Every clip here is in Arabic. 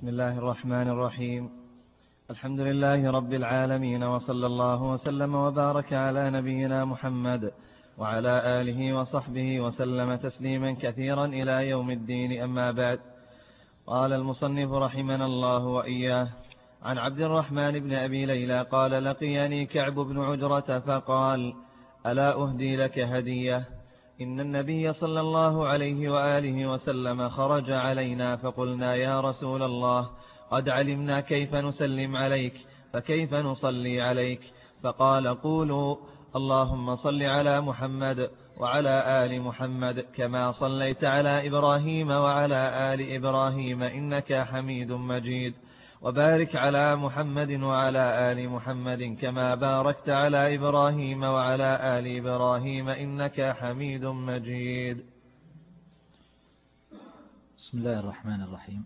بسم الله الرحمن الرحيم. الحمد لله رب العالمين وصلى الله وسلم وبارك على نبينا محمد وعلى آله وصحبه وسلم تسليما كثيرا إلى يوم الدين. أما بعد قال المصنف رحمنا الله وإياه عن عبد الرحمن بن أبي ليلى قال لقيني كعب بن عجرة فقال ألا أهدي لك هدية؟ إن النبي صلى الله عليه وآله وسلم خرج علينا فقلنا يا رسول الله قد علمنا كيف نسلم عليك فكيف نصلي عليك؟ فقال قولوا اللهم صل على محمد وعلى آل محمد كما صليت على إبراهيم وعلى آل إبراهيم إنك حميد مجيد. وبارك على محمد وعلى آل محمد كما باركت على إبراهيم وعلى آل إبراهيم إنك حميد مجيد. بسم الله الرحمن الرحيم.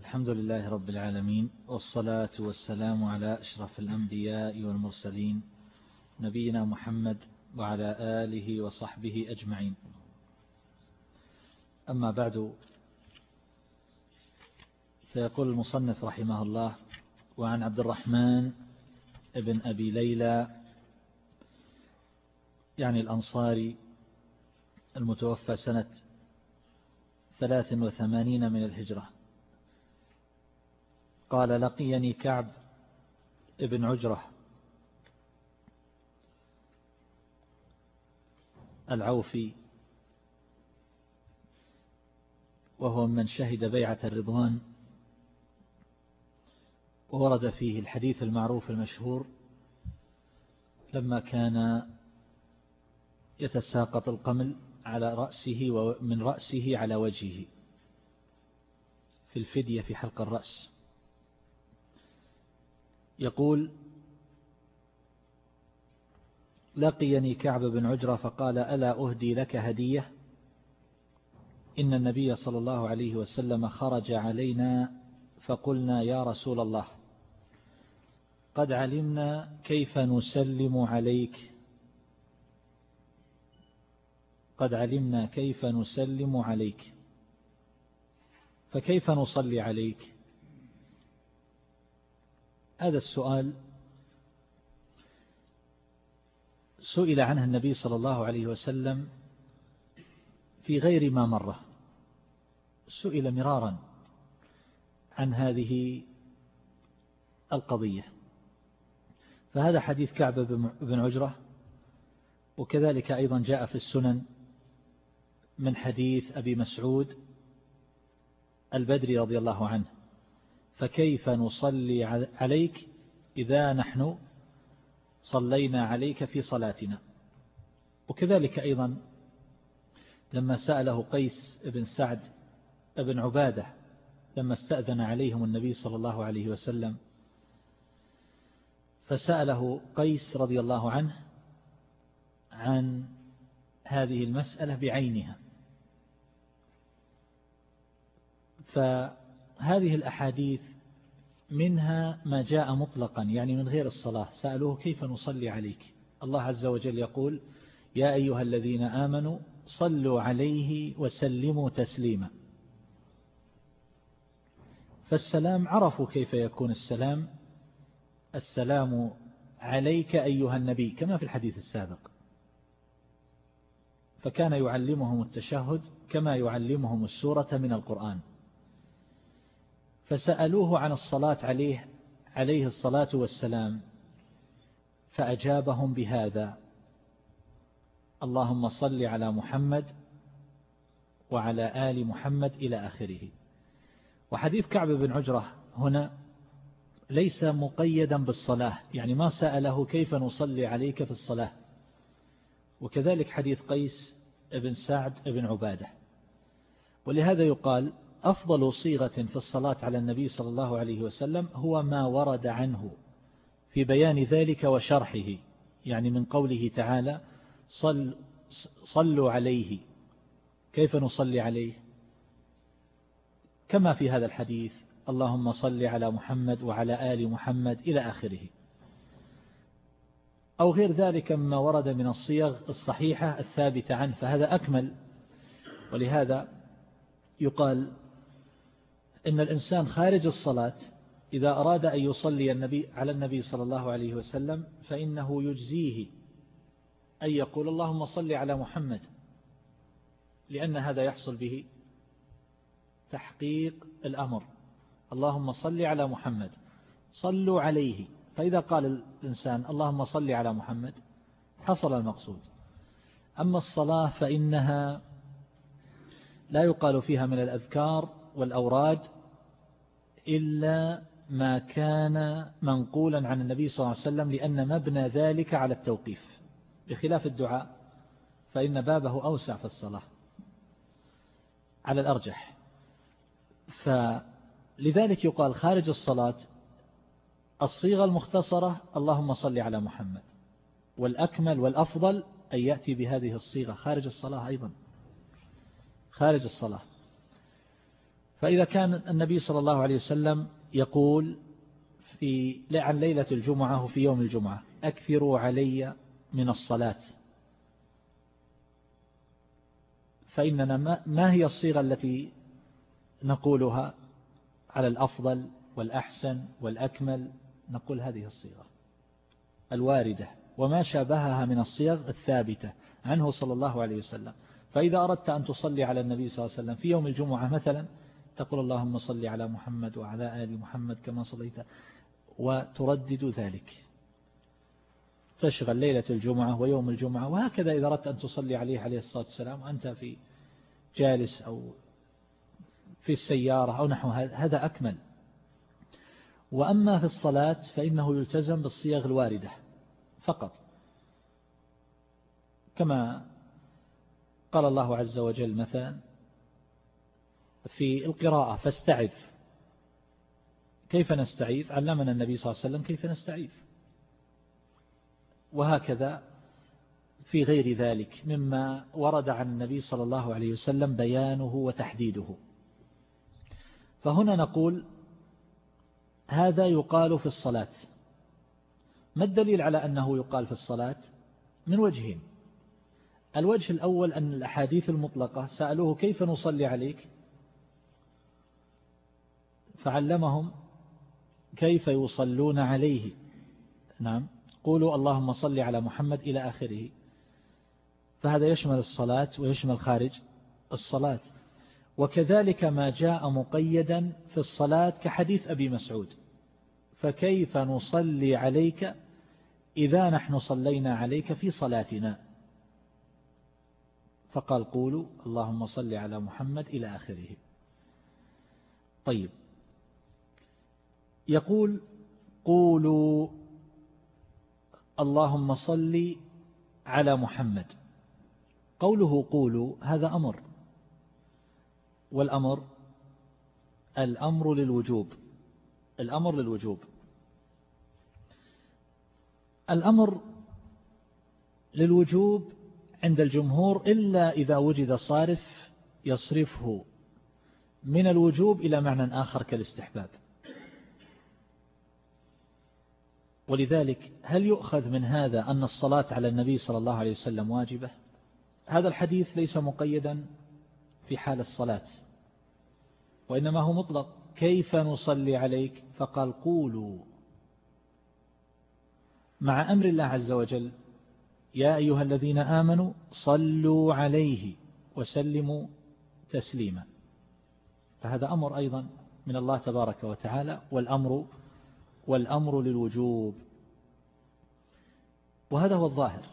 الحمد لله رب العالمين والصلاة والسلام على أشرف الأنبياء والمرسلين نبينا محمد وعلى آله وصحبه أجمعين. أما بعد فيقول المصنف رحمه الله وعن عبد الرحمن ابن أبي ليلى يعني الأنصاري المتوفى سنة ثلاث وثمانين من الهجرة. قال لقيني كعب ابن عجرة العوفي وهو من شهد بيعة الرضوان وورد فيه الحديث المعروف المشهور لما كان يتساقط القمل على رأسه ومن رأسه على وجهه في الفدية في حلق الرأس. يقول لقيني كعب بن عجرة فقال ألا أهدي لك هدية؟ إن النبي صلى الله عليه وسلم خرج علينا فقلنا يا رسول الله قد علمنا كيف نسلم عليك. قد علمنا كيف نسلم عليك. فكيف نصلي عليك؟ هذا السؤال سئل عنه النبي صلى الله عليه وسلم في غير ما مره سئل مرارا عن هذه القضية. فهذا حديث كعب بن عجرة. وكذلك أيضا جاء في السنن من حديث أبي مسعود البدري رضي الله عنه. فكيف نصلي عليك إذا نحن صلينا عليك في صلاتنا؟ وكذلك أيضا لما سأله قيس بن سعد بن عبادة لما استأذن عليهم النبي صلى الله عليه وسلم فسأله قيس رضي الله عنه عن هذه المسألة بعينها. فهذه الأحاديث منها ما جاء مطلقا يعني من غير الصلاة. سألوه كيف نصلي عليك؟ الله عز وجل يقول يا أيها الذين آمنوا صلوا عليه وسلموا تسليما. فالسلام عرفوا كيف يكون السلام؟ السلام عليك أيها النبي كما في الحديث السابق. فكان يعلمهم التشهد كما يعلمهم السورة من القرآن. فسألوه عن الصلاة عليه عليه الصلاة والسلام فأجابهم بهذا اللهم صل على محمد وعلى آل محمد إلى آخره. وحديث كعب بن عجرة هنا ليس مقيدا بالصلاة. يعني ما سأله كيف نصلي عليك في الصلاة. وكذلك حديث قيس بن سعد بن عبادة. ولهذا يقال أفضل صيغة في الصلاة على النبي صلى الله عليه وسلم هو ما ورد عنه في بيان ذلك وشرحه. يعني من قوله تعالى صل صلوا عليه كيف نصلي عليه؟ كما في هذا الحديث اللهم صل على محمد وعلى آل محمد إلى آخره. أو غير ذلك مما ورد من الصيغ الصحيحة الثابتة عنه فهذا أكمل. ولهذا يقال إن الإنسان خارج الصلاة إذا أراد أن يصلي النبي على النبي صلى الله عليه وسلم فإنه يجزيه أن يقول اللهم صل على محمد لأن هذا يحصل به تحقيق الأمر. اللهم صل على محمد. صلوا عليه. فإذا قال الإنسان اللهم صل على محمد حصل المقصود. أما الصلاة فإنها لا يقال فيها من الأذكار والأوراد إلا ما كان منقولا عن النبي صلى الله عليه وسلم لأن مبنى ذلك على التوقيف. بخلاف الدعاء فإن بابه أوسع في الصلاة على الأرجح. فلذلك يقال خارج الصلاة الصيغة المختصرة اللهم صل على محمد والأكمل والأفضل أن يأتي بهذه الصيغة خارج الصلاة أيضا خارج الصلاة. فإذا كان النبي صلى الله عليه وسلم يقول في عن ليلة الجمعة وفي يوم الجمعة أكثروا علي من الصلاة. فإننا ما هي الصيغة التي نقولها؟ على الأفضل والأحسن والأكمل نقول هذه الصيغة الواردة وما شابهها من الصيغ الثابتة عنه صلى الله عليه وسلم. فإذا أردت أن تصلي على النبي صلى الله عليه وسلم في يوم الجمعة مثلا تقول اللهم صل على محمد وعلى آل محمد كما صليت وتردد ذلك. تشغل ليلة الجمعة ويوم الجمعة وهكذا إذا أردت أن تصلي عليه عليه الصلاة والسلام أنت في جالس أو في السيارة أو نحو هذا أكمل. وأما في الصلاة فإنه يلتزم بالصيغ الواردة فقط. كما قال الله عز وجل مثلا في القراءة فاستعذ. كيف نستعيذ؟ علمنا النبي صلى الله عليه وسلم كيف نستعيذ. وهكذا في غير ذلك مما ورد عن النبي صلى الله عليه وسلم بيانه وتحديده. فهنا نقول هذا يقال في الصلاة. ما الدليل على أنه يقال في الصلاة؟ من وجهين. الوجه الأول أن الأحاديث المطلقة سألوه كيف نصلي عليك؟ فعلمهم كيف يصلون عليه. نعم. قولوا اللهم صل على محمد إلى آخره. فهذا يشمل الصلاة ويشمل خارج الصلاة. وكذلك ما جاء مقيدا في الصلاة كحديث أبي مسعود. فكيف نصلي عليك إذا نحن صلينا عليك في صلاتنا؟ فقال قولوا اللهم صل على محمد إلى آخره. طيب. يقول قولوا اللهم صل على محمد. قوله قولوا هذا أمر. والأمر الأمر للوجوب الأمر للوجوب. الأمر للوجوب عند الجمهور إلا إذا وجد صارف يصرفه من الوجوب إلى معنى آخر كالاستحباب. ولذلك هل يؤخذ من هذا أن الصلاة على النبي صلى الله عليه وسلم واجبة؟ هذا الحديث ليس مقيدا. في حال الصلاة. وإنما هو مطلق. كيف نصلي عليك؟ فقال قولوا. مع أمر الله عز وجل يا أيها الذين آمنوا صلوا عليه وسلموا تسليما. فهذا أمر أيضا من الله تبارك وتعالى والأمر والأمر للوجوب. وهذا هو الظاهر.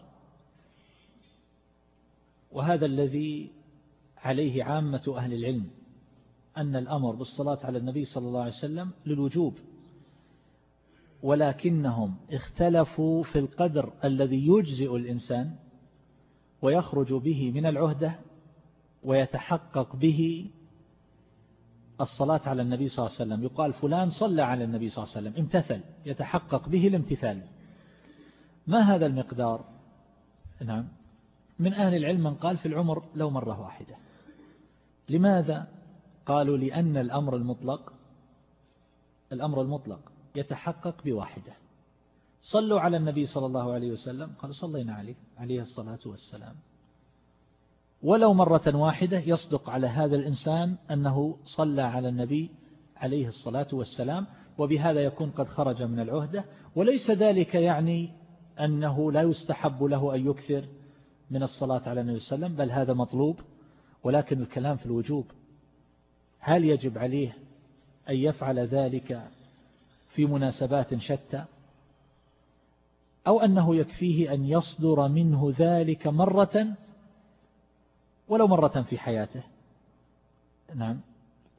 وهذا الذي عليه عامة أهل العلم أن الأمر بالصلاة على النبي صلى الله عليه وسلم للوجوب ولكنهم اختلفوا في القدر الذي يجزئ الإنسان ويخرج به من العهدة ويتحقق به الصلاة على النبي صلى الله عليه وسلم. يقال فلان صلى على النبي صلى الله عليه وسلم امتثل يتحقق به الامتثال. ما هذا المقدار؟ نعم. من أهل العلم من قال في العمر لو مرة واحدة. لماذا قالوا لأن الأمر المطلق الأمر المطلق يتحقق بواحدة؟ صلوا على النبي صلى الله عليه وسلم. قالوا صلينا عليه عليه الصلاة والسلام. ولو مرة واحدة يصدق على هذا الإنسان أنه صلى على النبي عليه الصلاة والسلام وبهذا يكون قد خرج من العهدة. وليس ذلك يعني أنه لا يستحب له أن يكثر من الصلاة على النبي صلى الله عليه وسلم بل هذا مطلوب. ولكن الكلام في الوجوب. هل يجب عليه أن يفعل ذلك في مناسبات شتى؟ أو أنه يكفيه أن يصدر منه ذلك مرة ولو مرة في حياته؟ نعم.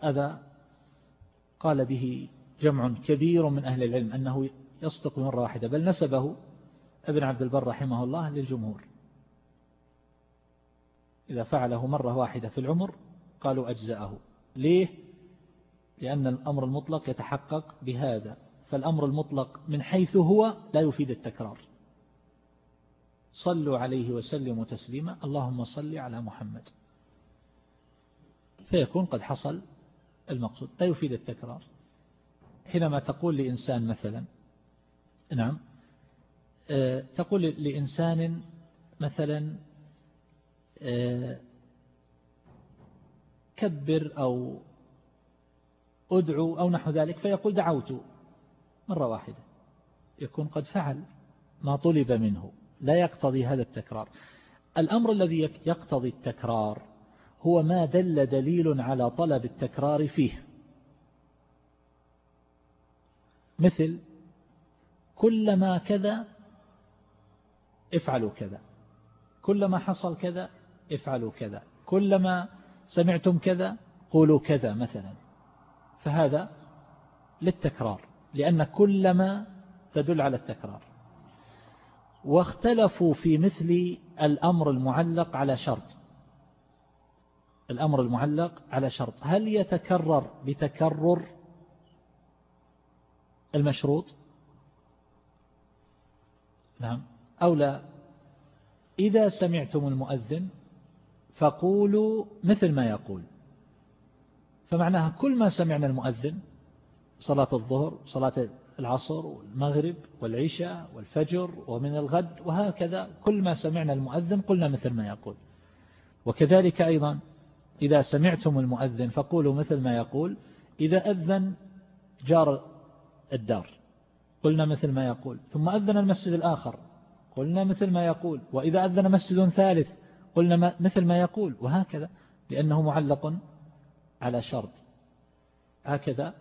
هذا قال به جمع كبير من أهل العلم أنه يصدق مرة واحدة بل نسبه ابن عبد البر رحمه الله للجمهور. إذا فعله مرة واحدة في العمر قالوا أجزأه. ليه؟ لأن الأمر المطلق يتحقق بهذا. فالأمر المطلق من حيث هو لا يفيد التكرار. صلوا عليه وسلموا تسليما. اللهم صل على محمد. فيكون قد حصل المقصود. لا يفيد التكرار. حينما تقول لإنسان مثلا نعم آه، تقول لإنسان مثلا كبر أو أدعو أو نحو ذلك فيقول دعوت مرة واحدة. يكون قد فعل ما طلب منه. لا يقتضي هذا التكرار. الأمر الذي يقتضي التكرار هو ما دل دليل على طلب التكرار فيه. مثل كلما كذا افعلوا كذا. كلما حصل كذا افعلوا كذا. كلما سمعتم كذا قولوا كذا مثلا. فهذا للتكرار لأن كلما تدل على التكرار. واختلفوا في مثل الأمر المعلق على شرط. الأمر المعلق على شرط. هل يتكرر بتكرر المشروط؟ نعم. أو لا؟ إذا سمعتم المؤذن فقولوا مثل ما يقول. فمعناها كل ما سمعنا المؤذن صلاة الظهر صلاة العصر والمغرب والعشاء والفجر ومن الغد وهكذا كل ما سمعنا المؤذن قلنا مثل ما يقول. وكذلك أيضا إذا سمعتم المؤذن فقولوا مثل ما يقول. إذا أذن جار الدار قلنا مثل ما يقول. ثم أذن المسجد الآخر قلنا مثل ما يقول. وإذا أذن مسجد ثالث قلنا مثل ما يقول وهكذا لأنه معلق على شرط. هكذا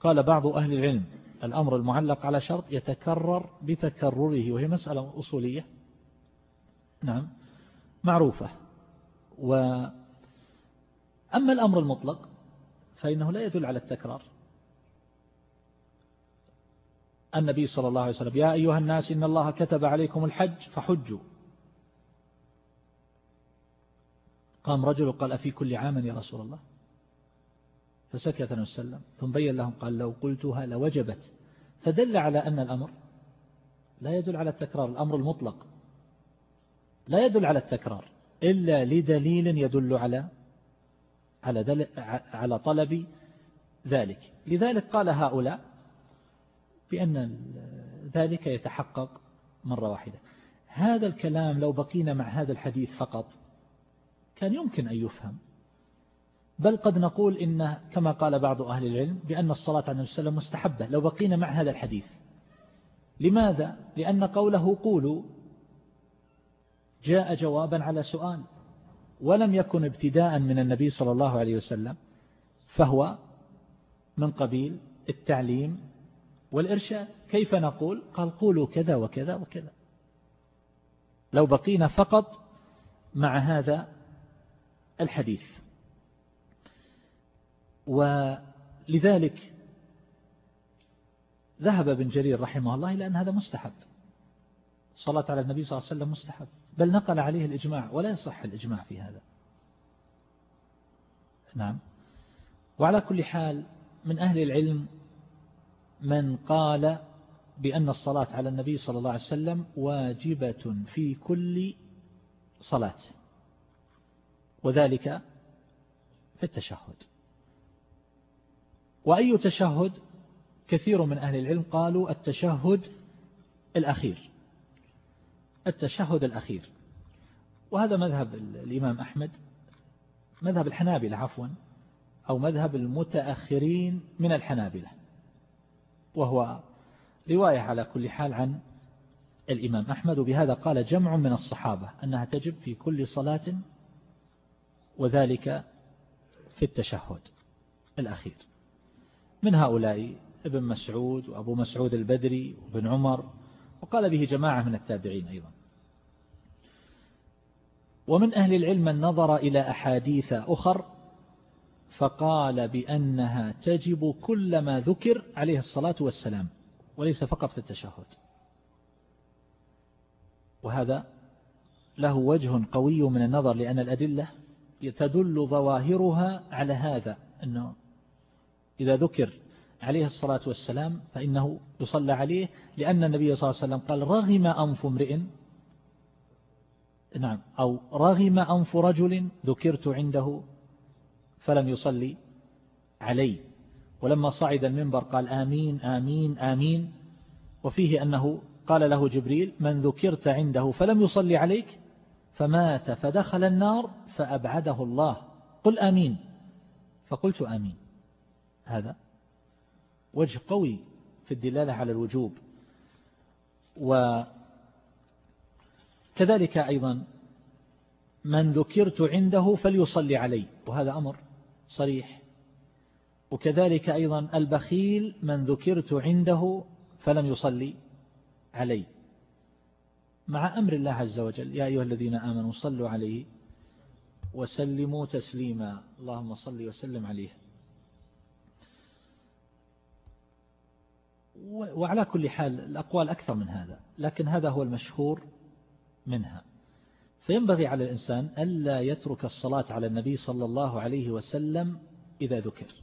قال بعض أهل العلم الأمر المعلق على شرط يتكرر بتكرره وهي مسألة أصولية. نعم معروفة. وأما الأمر المطلق فإنه لا يدل على التكرار. النبي صلى الله عليه وسلم يا أيها الناس إن الله كتب عليكم الحج فحجوا. قام رجل وقال أفي كل عام يا رسول الله؟ فسكت وسلم. ثم بين لهم قال لو قلتها لوجبت. فدل على أن الأمر لا يدل على التكرار الأمر المطلق لا يدل على التكرار إلا لدليل يدل على على دل على طلب ذلك. لذلك قال هؤلاء بأن ذلك يتحقق مرة واحدة. هذا الكلام لو بقينا مع هذا الحديث فقط كان يمكن أن يفهم. بل قد نقول إن كما قال بعض أهل العلم بأن الصلاة على النبي صلى وسلم مستحبة لو بقينا مع هذا الحديث. لماذا؟ لأن قوله قولوا جاء جوابا على سؤال. ولم يكن ابتداء من النبي صلى الله عليه وسلم فهو من قبيل التعليم والإرشاد. كيف نقول؟ قال قولوا كذا وكذا وكذا. لو بقينا فقط مع هذا الحديث. ولذلك ذهب ابن جرير رحمه الله إلى أن هذا مستحب. صلاة على النبي صلى الله عليه وسلم مستحب. بل نقل عليه الإجماع ولا يصح الإجماع في هذا. نعم. وعلى كل حال من أهل العلم من قال بأن الصلاة على النبي صلى الله عليه وسلم واجبة في كل صلاة. وذلك في التشهد. وأي تشهد؟ كثير من أهل العلم قالوا التشهد الأخير. التشهد الأخير. وهذا مذهب الإمام أحمد مذهب الحنابلة عفوا أو مذهب المتأخرين من الحنابلة. وهو رواية على كل حال عن الإمام أحمد بهذا قال جمع من الصحابة أنها تجب في كل صلاة وذلك في التشهد الأخير. من هؤلاء؟ ابن مسعود وأبو مسعود البدري وابن عمر وقال به جماعة من التابعين أيضا. ومن أهل العلم من نظر إلى أحاديث أخر فقال بأنها تجب كلما ذكر عليه الصلاة والسلام وليس فقط في التشهد. وهذا له وجه قوي من النظر لأن الأدلة تدل ظواهرها على هذا أنه إذا ذكر عليه الصلاة والسلام فإنه يصلى عليه لأن النبي صلى الله عليه وسلم قال رغم أنف امرئ. نعم أو رغم أنف رجل ذكرت عنده فلم يصلي علي. ولما صعد المنبر قال آمين آمين آمين. وفيه أنه قال له جبريل من ذكرت عنده فلم يصلي عليك فمات فدخل النار فأبعده الله. قل آمين. فقلت آمين. هذا وجه قوي في الدلالة على الوجوب. وكذلك أيضا من ذكرت عنده فليصلي علي وهذا أمر صريح. وكذلك أيضا البخيل من ذكرت عنده فلم يصلي علي مع أمر الله عز وجل يا أيها الذين آمنوا صلوا عليه. وسلموا تسليما. اللهم صل وسلم عليه. وعلى كل حال الأقوال أكثر من هذا لكن هذا هو المشهور منها. فينبغي على الإنسان ألا يترك الصلاة على النبي صلى الله عليه وسلم إذا ذكر.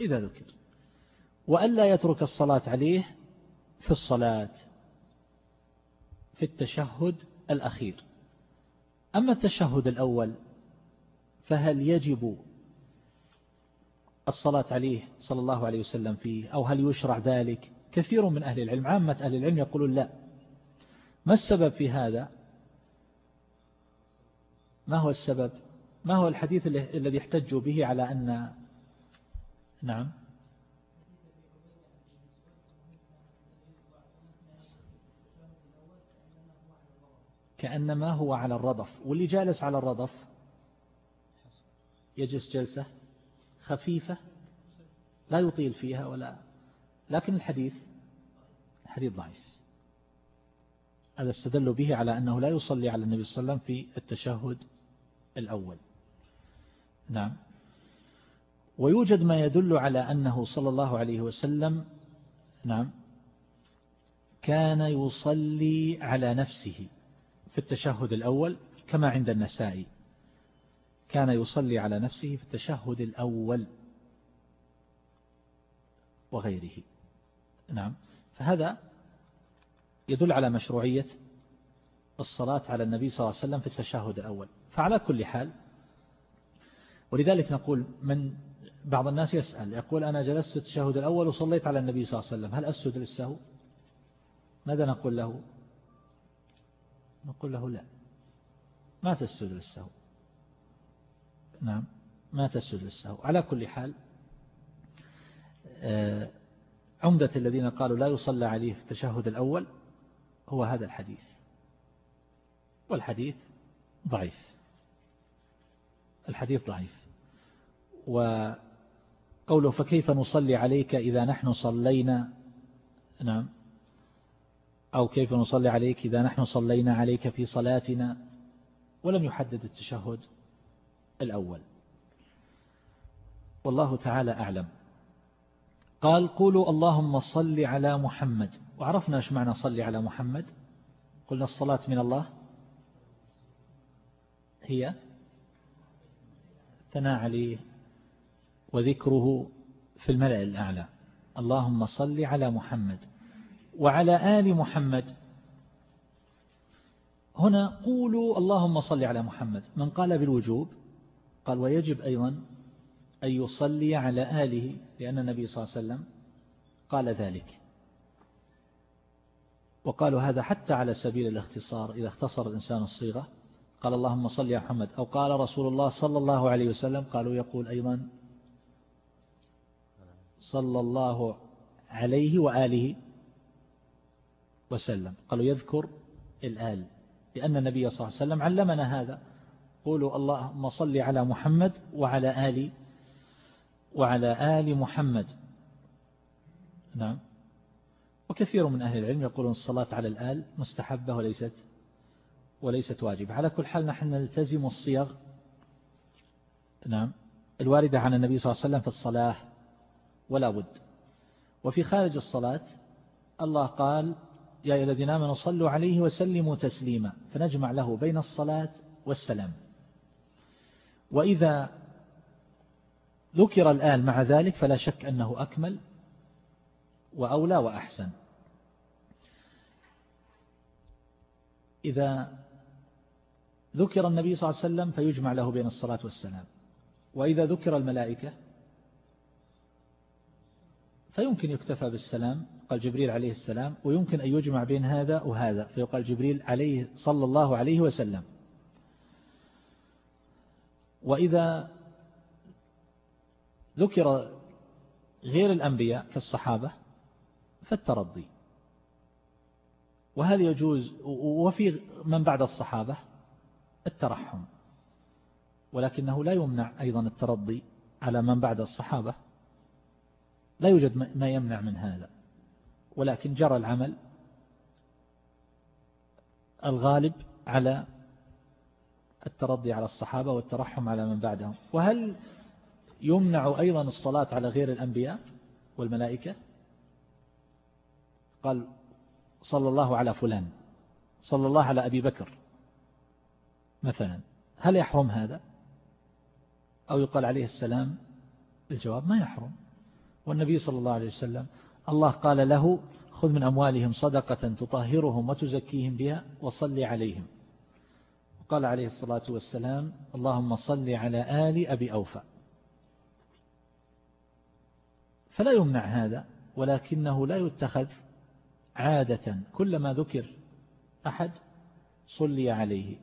إذا ذكر. وألا يترك الصلاة عليه في الصلاة في التشهد الأخير. أما التشهد الأول فهل يجب الصلاة عليه صلى الله عليه وسلم فيه؟ أو هل يشرع ذلك؟ كثير من أهل العلم عامة أهل العلم يقولون لا. ما السبب في هذا؟ ما هو السبب؟ ما هو الحديث الذي احتجوا به على أن نعم. كأنما هو على الرضف. واللي جالس على الرضف يجلس جلسة خفيفة لا يطيل فيها ولا لكن الحديث الحديث ضعيف. هذا استدلوا به على أنه لا يصلي على النبي صلى الله عليه وسلم في التشهد الأول. نعم. ويوجد ما يدل على أنه صلى الله عليه وسلم نعم كان يصلي على نفسه. في التشهد الأول كما عند النسائي. كان يصلي على نفسه في التشهد الأول وغيره. نعم. فهذا يدل على مشروعية الصلاة على النبي صلى الله عليه وسلم في التشهد الأول. فعلى كل حال ولذلك نقول من بعض الناس يسأل يقول أنا جلست في التشهد الأول وصليت على النبي صلى الله عليه وسلم هل أسجد للسهو؟ ماذا نقول له؟ نقول له لا. ما تسجد للسهو. نعم ما تسجد للسهو. على كل حال آه، عمدة الذين قالوا لا يصلى عليه في التشهد الأول هو هذا الحديث. والحديث ضعيف. الحديث ضعيف. وقوله فكيف نصلي عليك إذا نحن صلينا؟ نعم. أو كيف نصلي عليك إذا نحن صلينا عليك في صلاتنا. ولم يحدد التشهد الأول. والله تعالى أعلم. قال قولوا اللهم صل على محمد. وعرفنا إيش معنى صلي على محمد. قلنا الصلاة من الله. هي ثناء عليه وذكره في الملأ الأعلى. اللهم صل على محمد. وعلى آل محمد. هنا قولوا اللهم صل على محمد. من قال بالوجوب؟ قال ويجب أيضا أن يصلي على آله لأن النبي صلى الله عليه وسلم قال ذلك. وقالوا هذا حتى على سبيل الاختصار إذا اختصر الإنسان الصيغة. قال اللهم صل يا محمد. أو قال رسول الله صلى الله عليه وسلم قالوا يقول أيضا صلى الله عليه وآله. وسلم. قالوا يذكر الآل. لأن النبي صلى الله عليه وسلم علمنا هذا. قولوا اللهم صل على محمد وعلى آل وعلى آل محمد. نعم. وكثير من أهل العلم يقولون الصلاة على الآل مستحبة وليست وليست واجبة. على كل حال نحن نلتزم الصيغ نعم. الواردة عن النبي صلى الله عليه وسلم في الصلاة ولا بد. وفي خارج الصلاة الله قال يا أيها الذين آمنوا صلوا عليه وسلموا تسليما فنجمع له بين الصلاة والسلام. وإذا ذكر الآن مع ذلك فلا شك أنه أكمل وأولى وأحسن. إذا ذكر النبي صلى الله عليه وسلم فيجمع له بين الصلاة والسلام. وإذا ذكر الملائكة فيمكن يكتفى بالسلام قال جبريل عليه السلام ويمكن أن يجمع بين هذا وهذا فيقال جبريل عليه صلى الله عليه وسلم. وإذا ذكر غير الأنبياء كالصحابة فالترضي. وهل يجوز وفي من بعد الصحابة؟ الترحم. ولكنه لا يمنع أيضا الترضي على من بعد الصحابة. لا يوجد ما يمنع من هذا. ولكن جرى العمل الغالب على الترضي على الصحابة والترحم على من بعدهم. وهل يمنع أيضا الصلاة على غير الأنبياء والملائكة؟ قال صلى الله على فلان صلى الله على أبي بكر مثلا. هل يحرم هذا؟ أو يقال عليه السلام؟ الجواب ما يحرم. والنبي صلى الله عليه وسلم الله قال له خذ من أموالهم صدقة تطهرهم وتزكيهم بها وصل عليهم. قال عليه الصلاة والسلام اللهم صل على آل أبي أوفى. فلا يمنع هذا ولكنه لا يتخذ عادة. كلما ذكر أحد صلي عليه.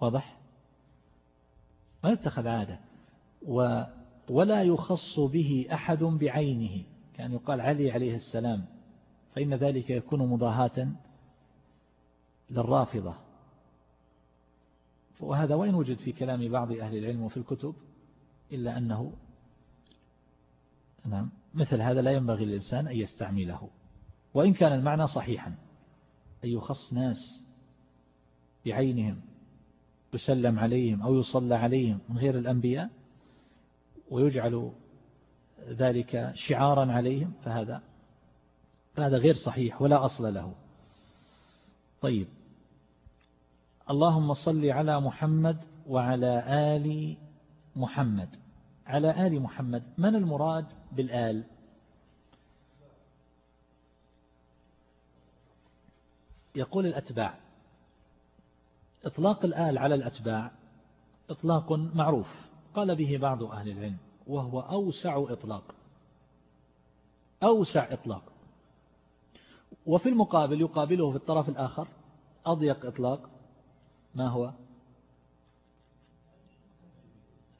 واضح؟ ما يتخذ عادة. ولا يخص به أحد بعينه. كان يقال علي عليه السلام فإن ذلك يكون مضاهاة للرافضة. وهذا وين وجد في كلام بعض أهل العلم وفي الكتب إلا أنه نعم مثل هذا لا ينبغي للإنسان أن يستعمله. وإن كان المعنى صحيحا أن يخص ناس بعينهم يسلم عليهم أو يصلى عليهم من غير الأنبياء ويجعل ذلك شعارا عليهم فهذا فهذا غير صحيح ولا أصل له. طيب. اللهم صل على محمد وعلى آل محمد. على آل محمد من المراد بالآل؟ يقول الأتباع. إطلاق الآل على الأتباع إطلاق معروف. قال به بعض أهل العلم وهو أوسع إطلاق. أوسع إطلاق. وفي المقابل يقابله في الطرف الآخر أضيق إطلاق. ما هو؟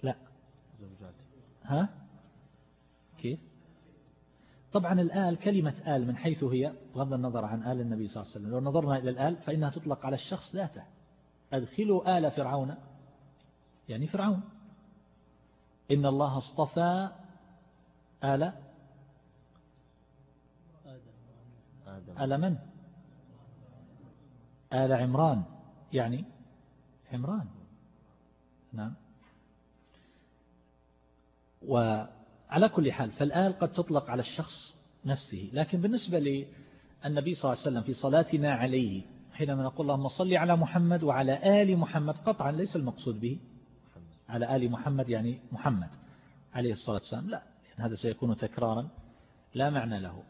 لا. ها؟ كيف؟ طبعا الآل كلمة آل من حيث هي بغض النظر عن آل النبي صلى الله عليه وسلم. لو نظرنا إلى الآل فإنها تطلق على الشخص ذاته. أدخلوا آل فرعون يعني فرعون. إن الله اصطفى آل آل من؟ آل عمران. يعني عمران. نعم. وعلى كل حال فالآل قد تطلق على الشخص نفسه. لكن بالنسبة للنبي صلى الله عليه وسلم في صلاتنا عليه حينما نقول اللهم صل على محمد وعلى آل محمد قطعا ليس المقصود به. على آل محمد يعني محمد عليه الصلاة والسلام. لا يعني هذا سيكون تكرارا لا معنى له.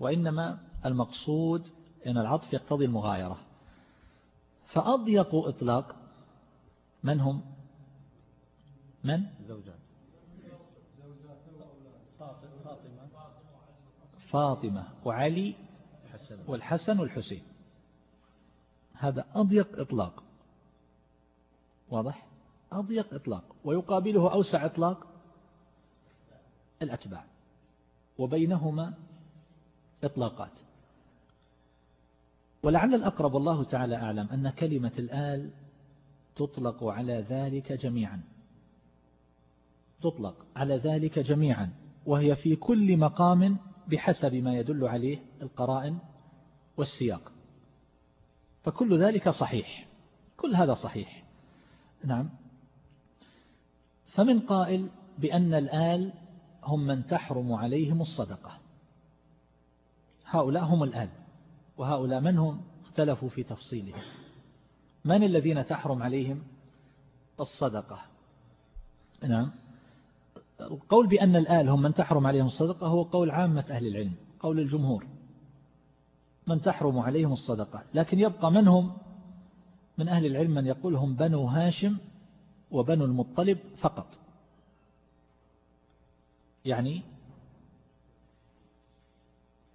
وإنما المقصود أن العطف يقتضي المغايرة. فأضيق إطلاق من هم؟ من؟ زوجات. فاطمة وعلي والحسن والحسين. هذا أضيق إطلاق. واضح؟ أضيق إطلاق ويقابله أوسع إطلاق الأتباع وبينهما إطلاقات. ولعل الأقرب الله تعالى أعلم أن كلمة الآل تطلق على ذلك جميعا. تطلق على ذلك جميعا وهي في كل مقام بحسب ما يدل عليه القرائن والسياق. فكل ذلك صحيح كل هذا صحيح. نعم. فمن قائل بأن الآل هم من تحرم عليهم الصدقة. هؤلاء هم الآل وهؤلاء من هم؟ اختلفوا في تفصيلهم من الذين تحرم عليهم الصدقة؟ نعم. القول بأن الآل هم من تحرم عليهم الصدقة هو قول عامة أهل العلم قول الجمهور. من تحرم عليهم الصدقة لكن يبقى منهم من أهل العلم من يقول هم بنو هاشم وبنو المطلب فقط. يعني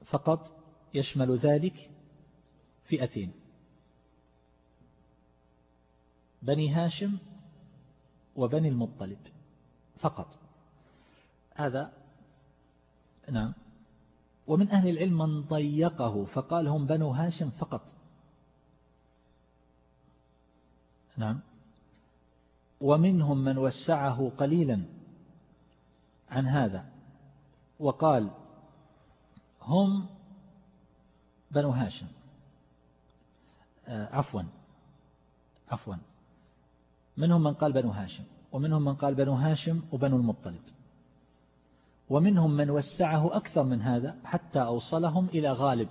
فقط يشمل ذلك فئتين. بني هاشم وبني المطلب فقط. هذا نعم. ومن أهل العلم من ضيقه فقال هم بنو هاشم فقط. نعم. ومنهم من وسعه قليلا عن هذا وقال هم بنو هاشم. آه، عفوا عفوا. منهم من قال بنو هاشم ومنهم من قال بنو هاشم وبنو المطلب. ومنهم من وسعه أكثر من هذا حتى أوصلهم إلى غالب.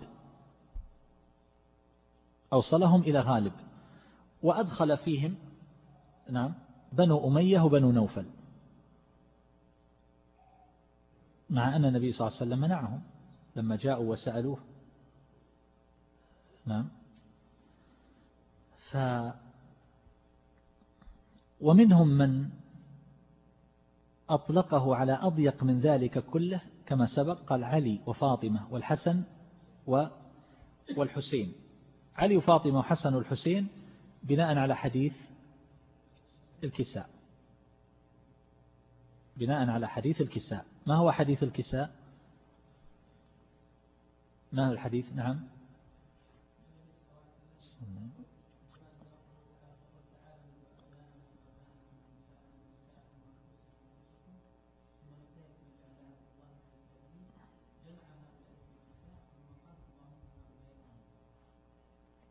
أوصلهم إلى غالب. وأدخل فيهم نعم. بنو أمية وبنو نوفل. مع أن النبي صلى الله عليه وسلم منعهم لما جاءوا وسألوه. نعم. ف ومنهم من أطلقه على أضيق من ذلك كله كما سبق قال علي وفاطمة والحسن والحسين. علي وفاطمة وحسن والحسين بناء على حديث الكساء. بناء على حديث الكساء. ما هو حديث الكساء؟ ما هو الحديث؟ نعم.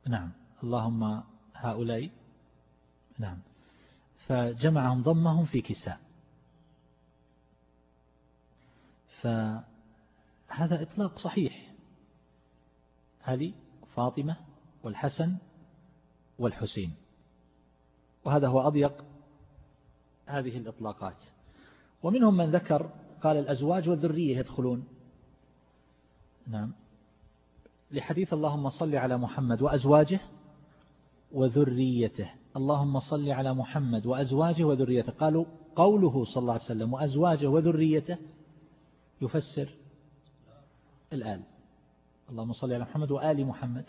نعم. اللهم هؤلاء. نعم. فجمعهم ضمهم في كساء. فهذا إطلاق صحيح. علي فاطمة والحسن والحسين. وهذا هو أضيق هذه الإطلاقات. ومنهم من ذكر قال الأزواج والذرية يدخلون. نعم. لحديث اللهم صل على محمد وأزواجه وذريته. اللهم صل على محمد وأزواجه وذريته. قالوا قوله صلى الله عليه وسلم وأزواجه وذريته يفسر الآل. اللهم صل على محمد وآل محمد.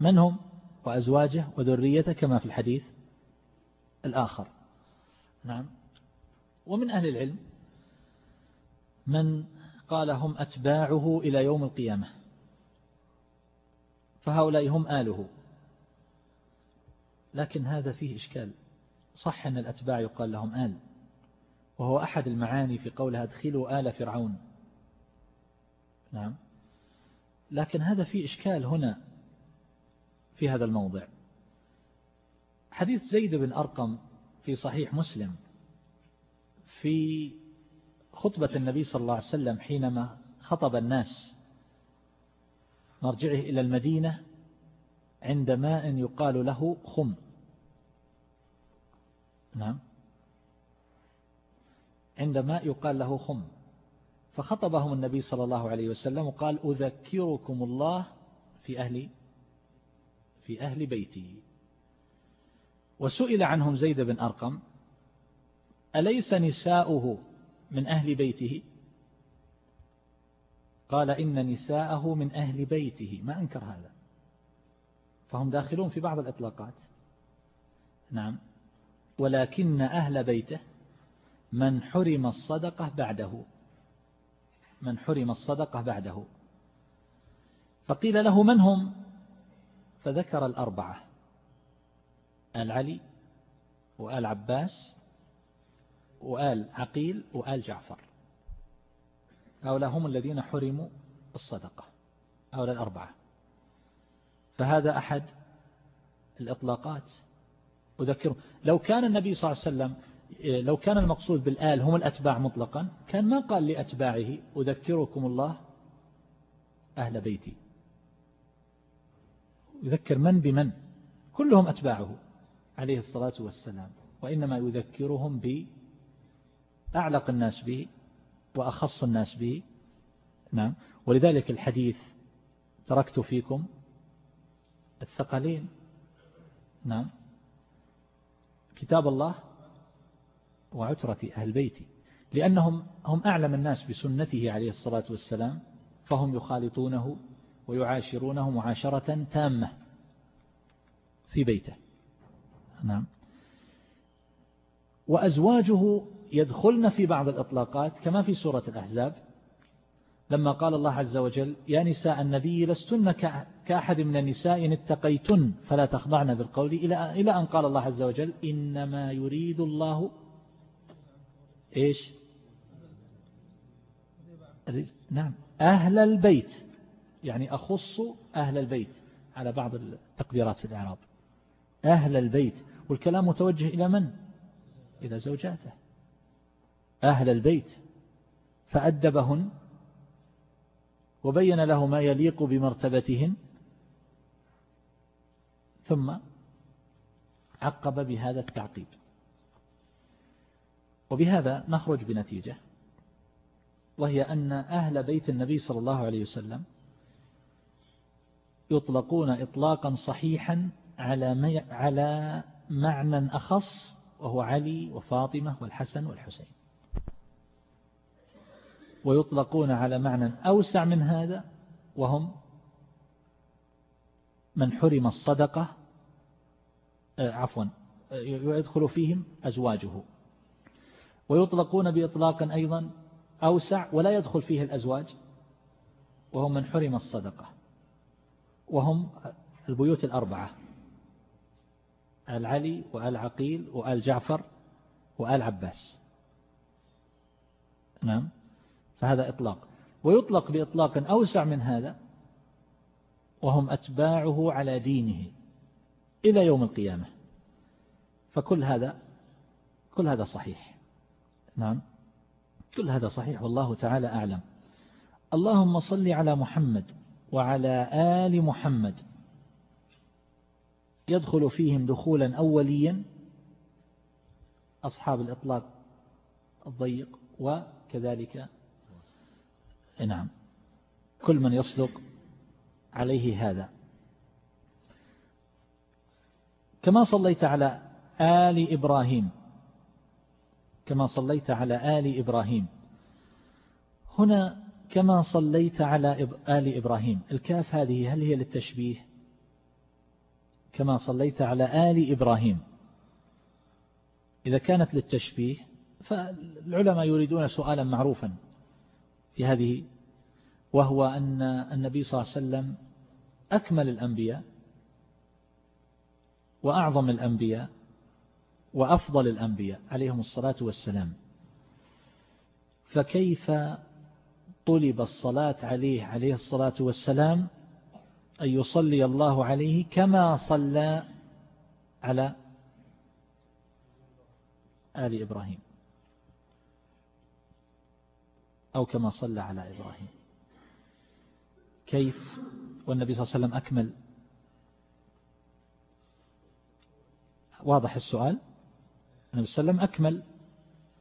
من هم؟ وأزواجه وذريته كما في الحديث الآخر. نعم. ومن أهل العلم من قال هم أتباعه إلى يوم القيامة. فهؤلاء هم آله. لكن هذا فيه إشكال. صح أن الأتباع يقال لهم آل وهو أحد المعاني في قولها ادخلوا آل فرعون نعم. لكن هذا فيه إشكال هنا في هذا الموضع. حديث زيد بن أرقم في صحيح مسلم في خطبة النبي صلى الله عليه وسلم حينما خطب الناس مرجعه إلى المدينة عند ماء يقال له خم. نعم. عند ماء يقال له خم فخطبهم النبي صلى الله عليه وسلم وقال أذكركم الله في أهل في أهل بيته وسئل عنهم زيد بن أرقم أليس نساؤه من أهل بيته؟ قال إن نساءه من أهل بيته. ما أنكر هذا. فهم داخلون في بعض الإطلاقات. نعم. ولكن أهل بيته من حرم الصدقة بعده. من حرم الصدقة بعده. فقيل له من هم؟ فذكر الأربعة. آل علي وآل عباس وآل عقيل وآل جعفر. هؤلاء هم الذين حرموا الصدقة. هؤلاء الأربعة. فهذا أحد الإطلاقات أذكره لو كان النبي صلى الله عليه وسلم لو كان المقصود بالآل هم الأتباع مطلقا كان ما قال لأتباعه أذكركم الله أهل بيتي. يذكر من بمن؟ كلهم أتباعه عليه الصلاة والسلام. وإنما يذكرهم بأعلق الناس به وأخص الناس به. نعم. ولذلك الحديث تركت فيكم الثقلين. نعم. كتاب الله وعترة أهل بيتي لأنهم هم أعلم الناس بسنته عليه الصلاة والسلام فهم يخالطونه ويعاشرونه معاشرة تامة في بيته. نعم. وأزواجه يدخلن في بعض الإطلاقات كما في سورة الأحزاب لما قال الله عز وجل يا نساء النبي لستن كأحد من النساء إن اتقيتن فلا تخضعن بالقول. إلى أن قال الله عز وجل إنما يريد الله إيش؟ نعم. أهل البيت. يعني أخص أهل البيت. على بعض التقديرات في الإعراب. أهل البيت. والكلام متوجه إلى من؟ إلى زوجاته. أهل البيت. فأدبهن. وبين له ما يليق بمرتبتهن ثم عقب بهذا التعقيب. وبهذا نخرج بنتيجة وهي أن أهل بيت النبي صلى الله عليه وسلم يطلقون إطلاقا صحيحا على على معنى أخص وهو علي وفاطمة والحسن والحسين. ويطلقون على معنى أوسع من هذا وهم من حرم الصدقة آه، عفوا آه، يدخل فيهم أزواجه. ويطلقون بإطلاق أيضا أوسع ولا يدخل فيه الأزواج وهم من حرم الصدقة. وهم البيوت الأربعة آل علي وآل عقيل وآل جعفر وآل عباس. نعم. فهذا إطلاق. ويطلق بإطلاق أوسع من هذا وهم أتباعه على دينه إلى يوم القيامة. فكل هذا كل هذا صحيح. نعم. كل هذا صحيح والله تعالى أعلم. اللهم صل على محمد وعلى آل محمد. يدخل فيهم دخولا أوليا. أصحاب الإطلاق الضيق وكذلك نعم. كل من يصدق عليه هذا. كما صليت على آل إبراهيم. كما صليت على آل إبراهيم. هنا كما صليت على آل إبراهيم. الكاف هذه هل هي للتشبيه؟ كما صليت على آل إبراهيم. إذا كانت للتشبيه فالعلماء يريدون سؤالا معروفا. في هذه وهو أن النبي صلى الله عليه وسلم أكمل الأنبياء وأعظم الأنبياء وأفضل الأنبياء عليهم الصلاة والسلام. فكيف طلب الصلاة عليه عليه الصلاة والسلام أن يصلي الله عليه كما صلى على آل إبراهيم؟ أو كما صلى على إبراهيم. كيف؟ والنبي صلى الله عليه وسلم أكمل. واضح السؤال؟ النبي صلى الله عليه وسلم أكمل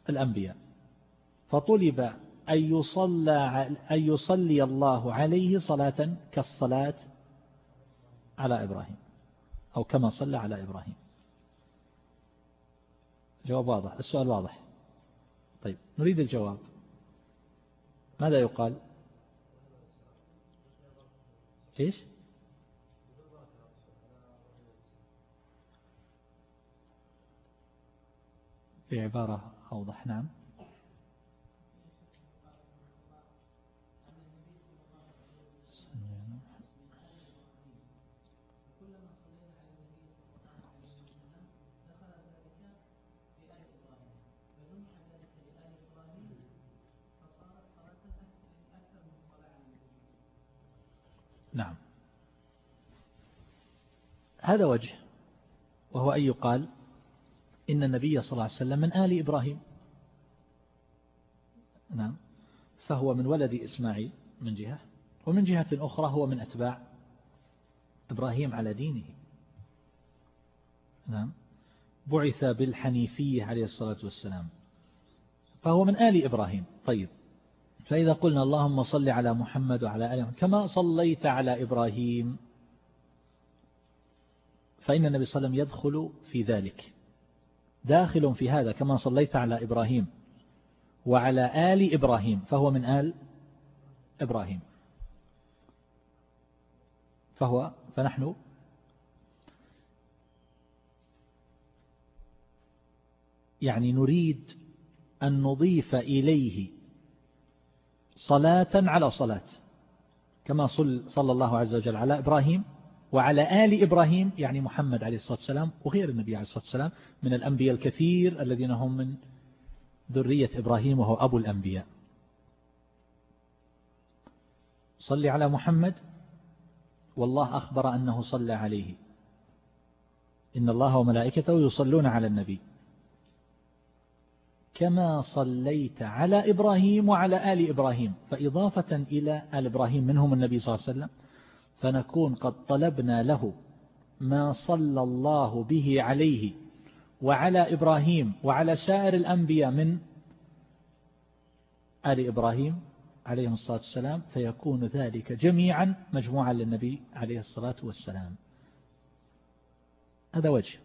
الأنبياء. فطلب أن يصلى, أن يصلي الله عليه صلاة كالصلاة على إبراهيم أو كما صلى على إبراهيم. جواب واضح السؤال واضح. طيب نريد الجواب. ماذا يقال؟ إيش؟ بعبارة أوضح نعم. نعم. هذا وجه وهو أن يقال إن النبي صلى الله عليه وسلم من آل إبراهيم. نعم. فهو من ولد إسماعيل من جهة ومن جهة أخرى هو من أتباع إبراهيم على دينه. نعم. بعث بالحنيفية عليه الصلاة والسلام فهو من آل إبراهيم. طيب. فإذا قلنا اللهم صل على محمد وعلى آل محمد كما صليت على إبراهيم. فإن النبي صلى الله عليه وسلم يدخل في ذلك داخل في هذا كما صليت على إبراهيم وعلى آل إبراهيم فهو من آل إبراهيم. فهو فنحن يعني نريد أن نضيف إليه صلاة على صلاة. كما صلى الله عز وجل على إبراهيم وعلى آل إبراهيم يعني محمد عليه الصلاة والسلام وغير النبي عليه الصلاة والسلام من الأنبياء الكثير الذين هم من ذرية إبراهيم وهو أبو الأنبياء. صل على محمد والله أخبر أنه صلى عليه. إن الله وملائكته يصلون على النبي. كما صليت على إبراهيم وعلى آل إبراهيم. فإضافة إلى آل إبراهيم منهم النبي صلى الله عليه وسلم؟ فنكون قد طلبنا له ما صلى الله به عليه وعلى إبراهيم وعلى سائر الأنبياء من آل إبراهيم عليه الصلاة والسلام. فيكون ذلك جميعا مجموعا للنبي عليه الصلاة والسلام. هذا وجه.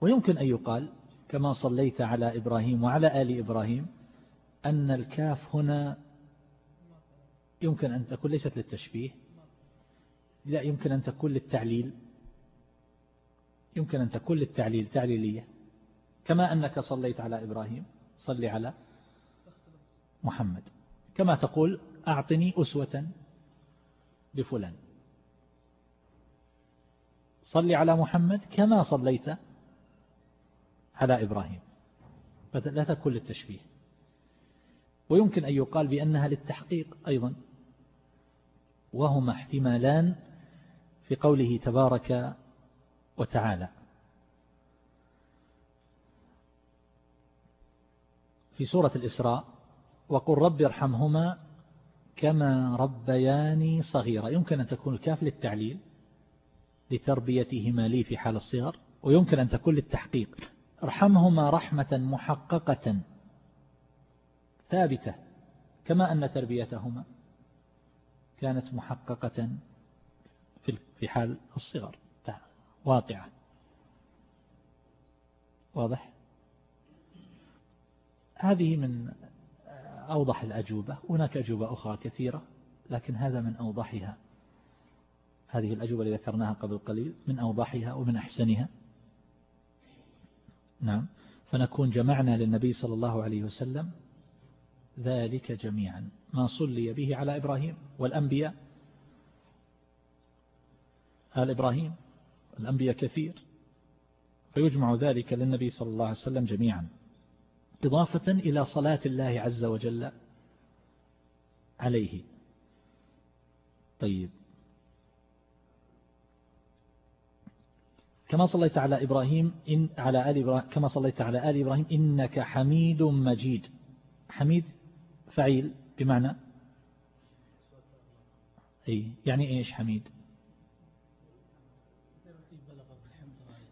ويمكن أن يقال كما صليت على إبراهيم وعلى آل إبراهيم أن الكاف هنا يمكن أن تكون ليست للتشبيه لا يمكن أن تكون للتعليل يمكن أن تكون للتعليل تعليلية كما أنك صليت على إبراهيم صل على محمد. كما تقول أعطني أسوة بفلان صل على محمد كما صليت على إبراهيم. لا تكون للتشبيه. ويمكن أن يقال بأنها للتحقيق أيضا. وهما احتمالان في قوله تبارك وتعالى. في سورة الإسراء وقل رب ارحمهما كما ربياني صغيرا. يمكن أن تكون الكاف للتعليل لتربيتهما لي في حال الصغر ويمكن أن تكون للتحقيق. ارحمهما رحمة محققة. ثابتة كما أن تربيتهما كانت محققة في حال الصغر. واقعة. واضح؟ هذه من أوضح الأجوبة. هناك أجوبة أخرى كثيرة لكن هذا من أوضحها. هذه الأجوبة التي ذكرناها قبل قليل من أوضحها ومن أحسنها. نعم. فنكون جمعنا للنبي صلى الله عليه وسلم ذلك جميعا. ما صلي به على إبراهيم والأنبياء. آل إبراهيم الأنبياء كثير. فيجمع ذلك للنبي صلى الله عليه وسلم جميعا. إضافة إلى صلاة الله عز وجل عليه. طيب. كما صليت على إبراهيم إن على آل إبراهيم كما صليت على آل إبراهيم إنك حميد مجيد. حميد فعيل بمعنى أي يعني إيش حميد؟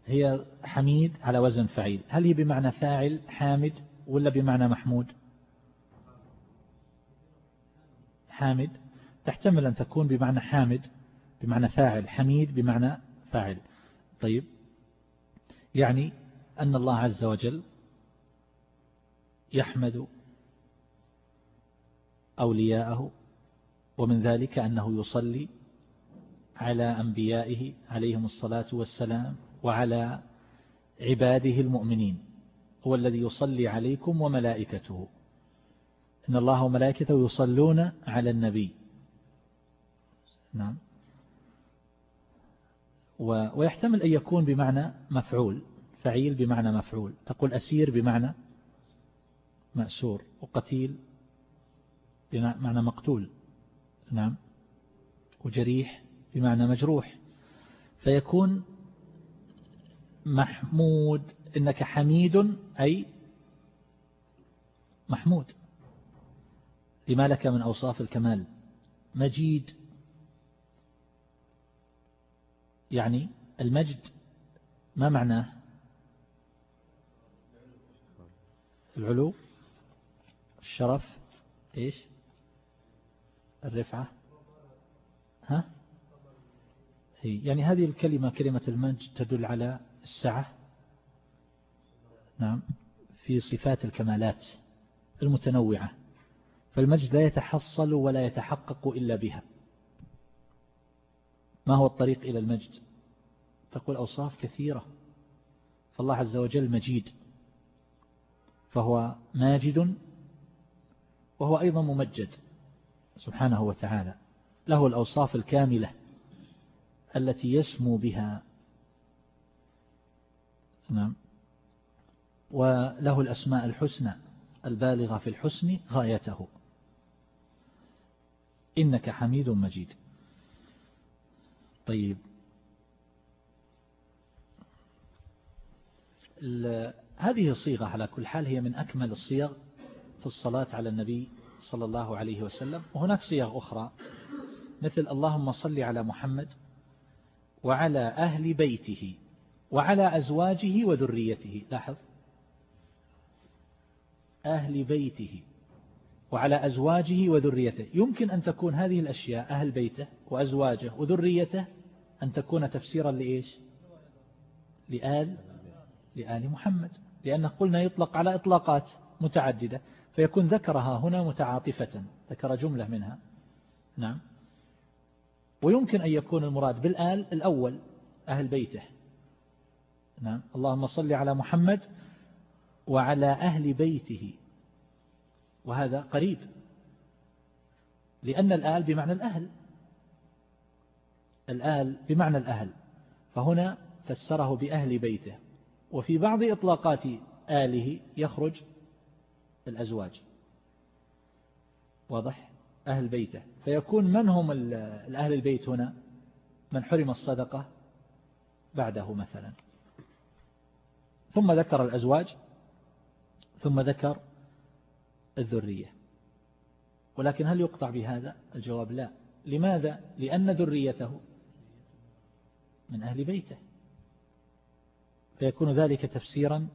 هي حميد على وزن فعيل. هل هي بمعنى فاعل حامد ولا بمعنى محمود؟ حامد. تحتمل أن تكون بمعنى حامد بمعنى فاعل. حميد بمعنى فاعل. طيب؟ يعني أن الله عز وجل يحمد أولياءه ومن ذلك أنه يصلي على أنبيائه عليهم الصلاة والسلام وعلى عباده المؤمنين هو الذي يصلي عليكم وملائكته. إن الله وملائكته يصلون على النبي. نعم. ويحتمل أن يكون بمعنى مفعول فعيل بمعنى مفعول. تقول أسير بمعنى مأسور وقتيل بمعنى مقتول. نعم. وجريح بمعنى مجروح. فيكون محمود إنك حميد أي محمود. لما لك من أوصاف الكمال؟ مجيد. يعني المجد ما معناه؟ العلو الشرف إيش؟ الرفعة. ها؟ يعني هذه الكلمة كلمة المجد تدل على السعة. نعم في صفات الكمالات المتنوعة. فالمجد لا يتحصل ولا يتحقق إلا بها. ما هو الطريق إلى المجد؟ تقول أوصاف كثيرة. فالله عز وجل مجيد. فهو ماجد وهو أيضا ممجد سبحانه وتعالى. له الأوصاف الكاملة التي يسمو بها. نعم. وله الأسماء الحسنى البالغة في الحسن غايته. إنك حميد مجيد. طيب. هذه الصيغة على كل حال هي من أكمل الصيغ في الصلاة على النبي صلى الله عليه وسلم. وهناك صيغ أخرى مثل اللهم صل على محمد وعلى أهل بيته وعلى أزواجه وذريته. لاحظ؟ أهل بيته. وعلى أزواجه وذريته. يمكن أن تكون هذه الأشياء أهل بيته وأزواجه وذريته أن تكون تفسيرا لإيش؟ لآل لآل محمد. لأنه قلنا يطلق على إطلاقات متعددة فيكون ذكرها هنا متعاطفة. ذكر جملة منها. نعم. ويمكن أن يكون المراد بالآل الأول أهل بيته. نعم. اللهم صل على محمد وعلى أهل بيته. وهذا قريب. لأن الآل بمعنى الأهل. الآل بمعنى الأهل. فهنا فسره بأهل بيته. وفي بعض إطلاقات آله يخرج الأزواج. واضح؟ أهل بيته. فيكون من هم الأهل البيت هنا؟ من حرم الصدقة بعده مثلا. ثم ذكر الأزواج. ثم ذكر الذرية. ولكن هل يقطع بهذا؟ الجواب لا. لماذا؟ لأن ذريته من أهل بيته. فيكون ذلك تفسيرا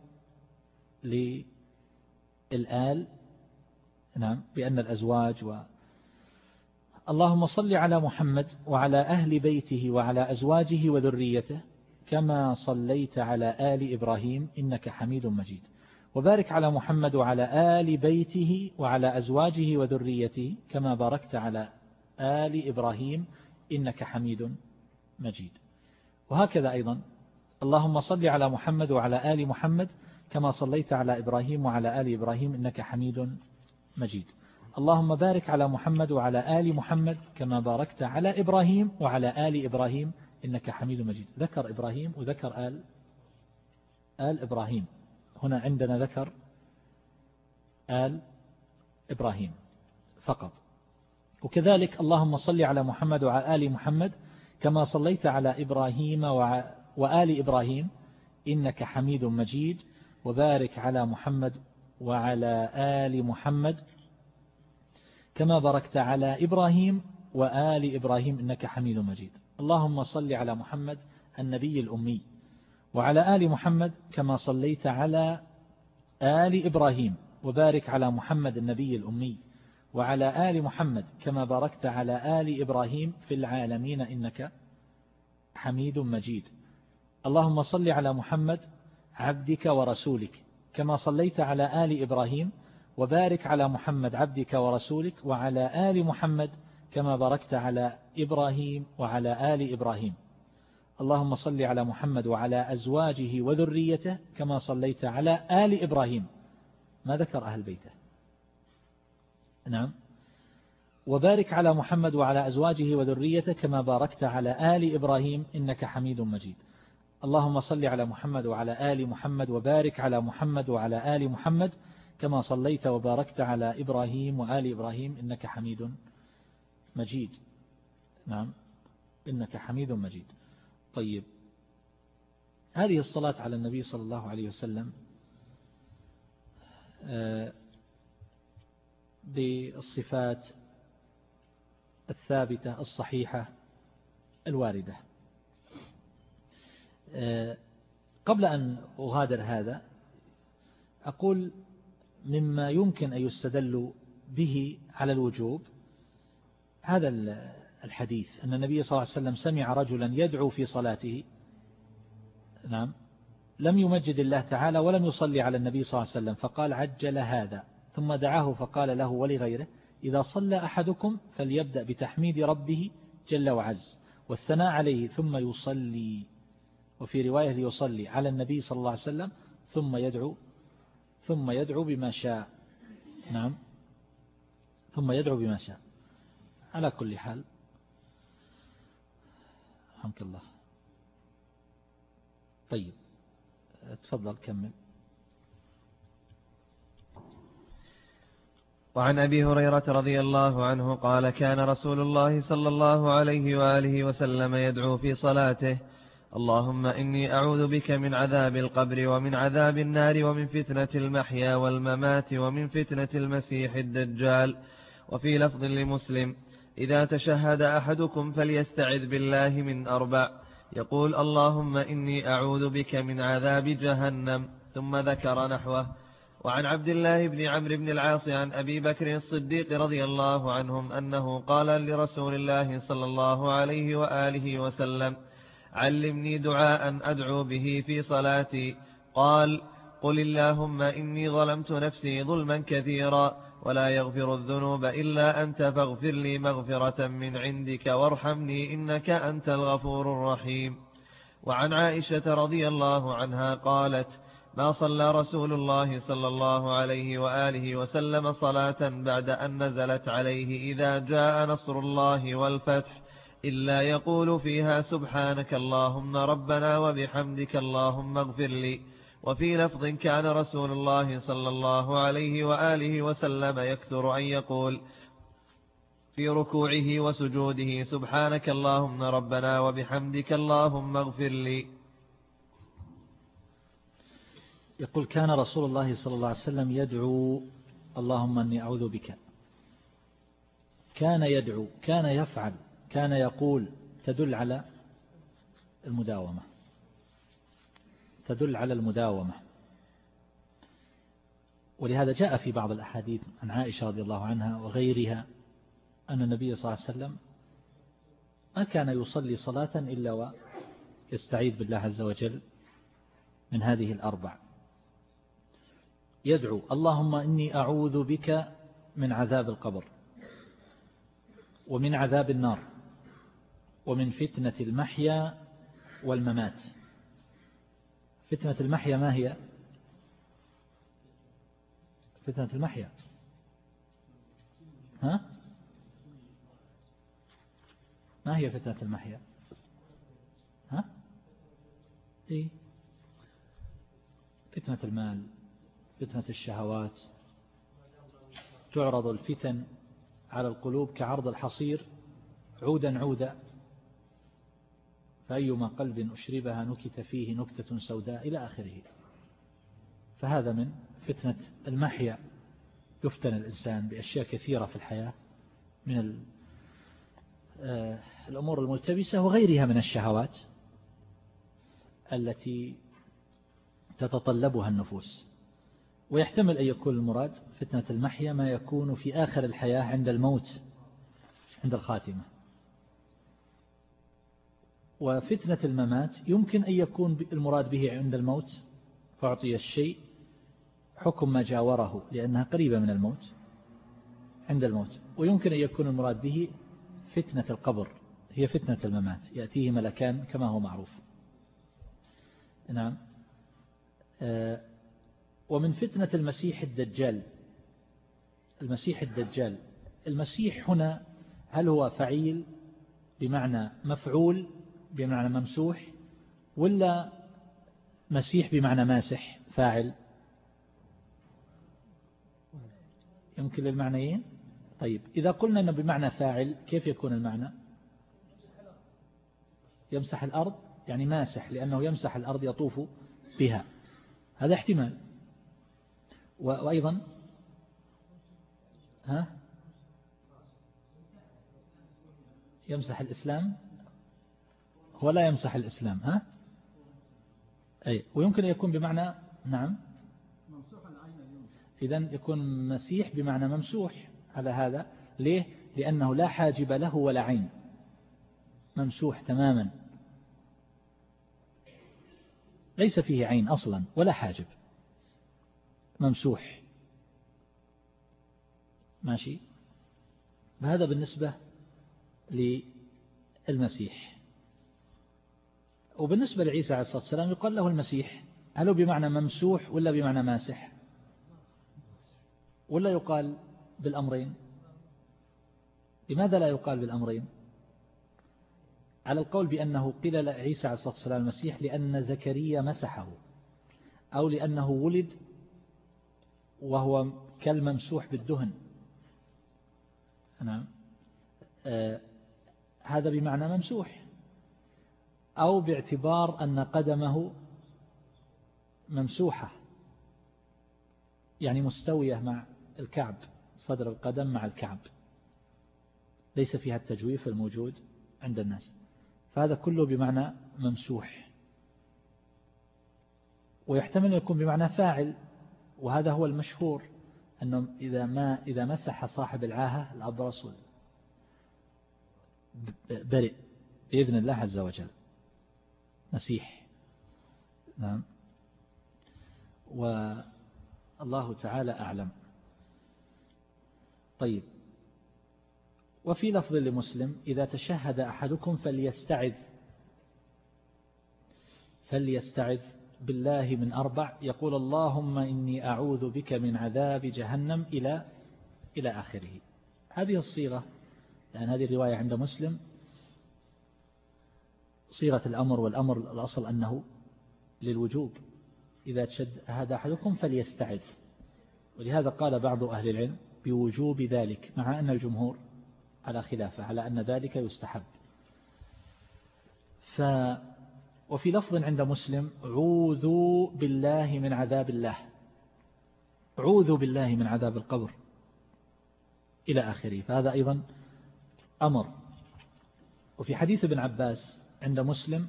للآل نعم بأن الأزواج و اللهم صل على محمد وعلى أهل بيته وعلى أزواجه وذريته كما صليت على آل إبراهيم إنك حميد مجيد. وبارك على محمد وعلى آل بيته وعلى أزواجه وذريته كما باركت على آل إبراهيم إنك حميد مجيد. وهكذا أيضا اللهم صل على محمد وعلى آل محمد كما صليت على إبراهيم وعلى آل إبراهيم إنك حميد مجيد. اللهم بارك على محمد وعلى آل محمد كما باركت على إبراهيم وعلى آل إبراهيم إنك حميد مجيد. ذكر إبراهيم وذكر آل آل إبراهيم. هنا عندنا ذكر آل إبراهيم فقط. وكذلك اللهم صل على محمد وعلى آل محمد كما صليت على إبراهيم وآل إبراهيم إنك حميد مجيد وبارك على محمد وعلى آل محمد كما باركت على إبراهيم وآل إبراهيم إنك حميد مجيد. اللهم صل على محمد النبي الأمي. وعلى آل محمد كما صليت على آل إبراهيم وبارك على محمد النبي الأمي وعلى آل محمد كما باركت على آل إبراهيم في العالمين إنك حميد مجيد. اللهم صل على محمد عبدك ورسولك كما صليت على آل إبراهيم وبارك على محمد عبدك ورسولك وعلى آل محمد كما باركت على إبراهيم وعلى آل إبراهيم. اللهم صل على محمد وعلى أزواجه وذريته كما صليت على آل إبراهيم. ما ذكر أهل بيته. نعم. وبارك على محمد وعلى أزواجه وذريته كما باركت على آل إبراهيم إنك حميد مجيد. اللهم صل على محمد وعلى آل محمد وبارك على محمد وعلى آل محمد كما صليت وباركت على إبراهيم وآل إبراهيم إنك حميد مجيد. نعم. إنك حميد مجيد. طيب هذه الصلاة على النبي صلى الله عليه وسلم آه، بالصفات الثابتة الصحيحة الواردة. آه، قبل أن أغادر هذا أقول مما يمكن أن يستدل به على الوجوب هذا الحديث أن النبي صلى الله عليه وسلم سمع رجلا يدعو في صلاته. نعم. لم يمجد الله تعالى ولم يصلي على النبي صلى الله عليه وسلم فقال عجل هذا. ثم دعاه فقال له ولغيره إذا صلى أحدكم فليبدأ بتحميد ربه جل وعز والثناء عليه ثم يصلي. وفي رواية ليصلي على النبي صلى الله عليه وسلم ثم يدعو ثم يدعو بما شاء. نعم. ثم يدعو بما شاء. على كل حال. رحمك الله. طيب تفضل كمل. وعن أبي هريرة رضي الله عنه قال كان رسول الله صلى الله عليه وآله وسلم يدعو في صلاته اللهم إني أعوذ بك من عذاب القبر ومن عذاب النار ومن فتنة المحيا والممات ومن فتنة المسيح الدجال. وفي لفظ لمسلم إذا تشهد أحدكم فليستعذ بالله من أربع. يقول اللهم إني أعوذ بك من عذاب جهنم. ثم ذكر نحوه. وعن عبد الله بن عمرو بن العاص عن أبي بكر الصديق رضي الله عنهم أنه قال لرسول الله صلى الله عليه وآله وسلم علمني دعاء أدعو به في صلاتي. قال قل اللهم إني ظلمت نفسي ظلما كثيرا. ولا يغفر الذنوب إلا أنت فاغفر لي مغفرة من عندك وارحمني إنك أنت الغفور الرحيم. وعن عائشة رضي الله عنها قالت ما صلى رسول الله صلى الله عليه وآله وسلم صلاة بعد أن نزلت عليه إذا جاء نصر الله والفتح إلا يقول فيها سبحانك اللهم ربنا وبحمدك اللهم اغفر لي. وفي لفظ كان رسول الله صلى الله عليه وآله وسلم يكثر أن يقول في ركوعه وسجوده سبحانك اللهم ربنا وبحمدك اللهم اغفر لي. يقول كان رسول الله صلى الله عليه وسلم يدعو اللهم أني أعوذ بك. كان يدعو كان يفعل كان يقول تدل على المداومة. تدل على المداومة. ولهذا جاء في بعض الأحاديث عن عائشة رضي الله عنها وغيرها أن النبي صلى الله عليه وسلم ما كان يصلي صلاة إلا ويستعيذ بالله عز وجل من هذه الأربع. يدعو اللهم إني أعوذ بك من عذاب القبر ومن عذاب النار ومن فتنة المحيا والممات. فتنة المحيا ما هي؟ فتنة المحيا. ها؟ ما هي فتنة المحيا؟ ها؟ إيه. فتنة المال فتنة الشهوات. تعرض الفتن على القلوب كعرض الحصير عودا عودا. فأيما قلب أشربها نكت فيه نكتة سوداء إلى آخره. فهذا من فتنة المحيا. يفتن الإنسان بأشياء كثيرة في الحياة من آه، الأمور الملتبسة وغيرها من الشهوات التي تتطلبها النفوس. ويحتمل أن يكون المراد فتنة المحيا ما يكون في آخر الحياة عند الموت عند الخاتمة. وفتنة الممات يمكن أن يكون المراد به عند الموت فأعطي الشيء حكم ما جاوره لأنها قريبة من الموت عند الموت. ويمكن أن يكون المراد به فتنة القبر هي فتنة الممات يأتيه ملكان كما هو معروف. نعم. آه، ومن فتنة المسيح الدجال المسيح الدجال. المسيح هنا هل هو فعيل؟ بمعنى مفعول بمعنى ممسوح ولا مسيح بمعنى ماسح فاعل؟ يمكن للمعنيين؟ طيب إذا قلنا أنه بمعنى فاعل كيف يكون المعنى؟ يمسح الأرض يعني ماسح لأنه يمسح الأرض يطوف بها. هذا احتمال. وأيضا؟ ها؟ يمسح الإسلام هو لا يمسح الإسلام ها؟ أي ويمكن أن يكون بمعنى نعم. إذا يكون مسيح بمعنى ممسوح على هذا. ليه؟ لأنه لا حاجب له ولا عين. ممسوح تماما. ليس فيه عين أصلا ولا حاجب. ممسوح. ماشي؟ هذا بالنسبة للمسيح. وبالنسبة لعيسى عليه الصلاة والسلام يقال له المسيح. هل هو بمعنى ممسوح ولا بمعنى ماسح؟ ولا يقال بالأمرين؟ لماذا لا يقال بالأمرين؟ على القول بأنه قيل لعيسى عليه الصلاة والسلام المسيح لأن زكريا مسحه أو لأنه ولد وهو كالممسوح بالدهن. نعم. آه هذا بمعنى ممسوح. أو باعتبار أن قدمه ممسوحة يعني مستوية مع الكعب صدر القدم مع الكعب. ليس فيها التجويف الموجود عند الناس. فهذا كله بمعنى ممسوح. ويحتمل يكون بمعنى فاعل وهذا هو المشهور أنه إذا ما إذا مسح صاحب العاهة الأبرص برئ بإذن الله عز وجل. مسيح نعم. والله تعالى أعلم. طيب. وفي لفظ لمسلم إذا تشهد أحدكم فليستعذ. فليستعذ بالله من أربع. يقول اللهم إني أعوذ بك من عذاب جهنم إلى إلى آخره. هذه الصيغة لأن هذه الرواية عند مسلم صيغة الأمر والأمر الأصل أنه للوجوب. إذا تشد هذا أحدكم فليستعذ ولهذا قال بعض أهل العلم بوجوب ذلك مع أن الجمهور على خلافة على أن ذلك يستحب. ف وفي لفظ عند مسلم عوذوا بالله من عذاب الله. عوذوا بالله من عذاب القبر. إلى آخره. فهذا أيضا أمر. وفي حديث ابن عباس عند مسلم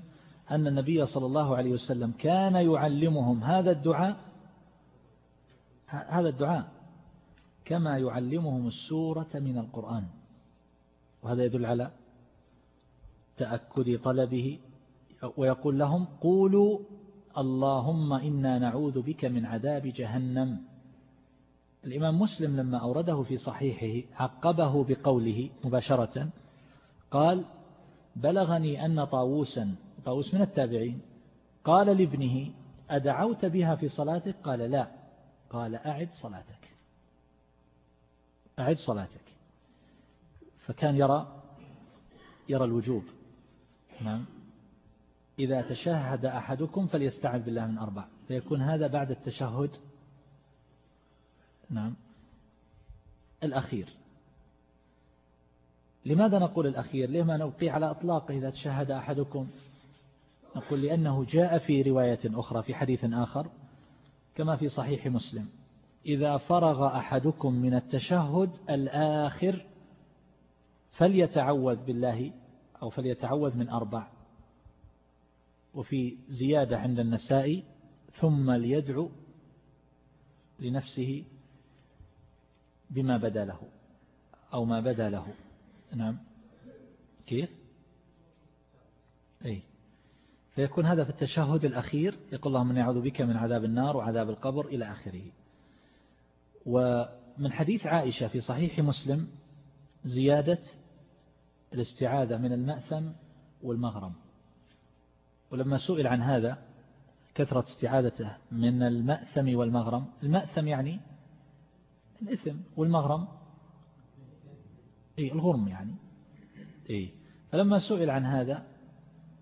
أن النبي صلى الله عليه وسلم كان يعلمهم هذا الدعاء هذا الدعاء كما يعلمهم السورة من القرآن. وهذا يدل على تأكد طلبه ويقول لهم قولوا اللهم إنا نعوذ بك من عذاب جهنم. الإمام مسلم لما أورده في صحيحه عقبه بقوله مباشرة قال بلغني أن طاووسا طاووس من التابعين قال لابنه أدعوت بها في صلاتك؟ قال لا. قال أعد صلاتك. أعد صلاتك. فكان يرى يرى الوجوب. نعم. إذا تشهد أحدكم فليستعذ بالله من أربع. فيكون هذا بعد التشهد. نعم. الأخير. لماذا نقول الأخير؟ لما نبقي على أطلاقه إذا تشهد أحدكم؟ نقول لأنه جاء في رواية أخرى في حديث آخر كما في صحيح مسلم. إذا فرغ أحدكم من التشهد الآخر فليتعوذ بالله أو فليتعوذ من أربع. وفي زيادة عند النساء ثم ليدعو لنفسه بما بدا له أو ما بدا له. نعم. كيف؟ أي. فيكون هذا في التشهد الأخير يقول اللهم نعوذ بك من عذاب النار وعذاب القبر إلى آخره. ومن حديث عائشة في صحيح مسلم زيادة الاستعاذة من المأثم والمغرم. ولما سئل عن هذا كثرة استعاذته من المأثم والمغرم. المأثم يعني الإثم والمغرم. أي الغرم يعني. أي فلما سئل عن هذا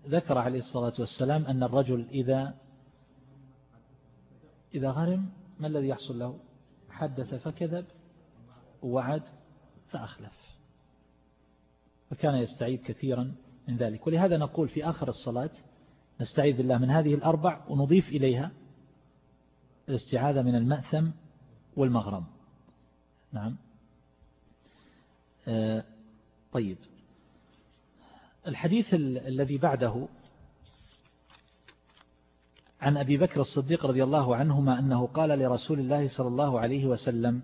ذكر عليه الصلاة والسلام أن الرجل إذا إذا غرم ما الذي يحصل له؟ حدث فكذب ووعد فأخلف. فكان يستعيد كثيرا من ذلك. ولهذا نقول في آخر الصلاة نستعيذ بالله من هذه الأربع ونضيف إليها الاستعاذة من المأثم والمغرم. نعم. طيب. الحديث الذي بعده عن أبي بكر الصديق رضي الله عنهما أنه قال لرسول الله صلى الله عليه وسلم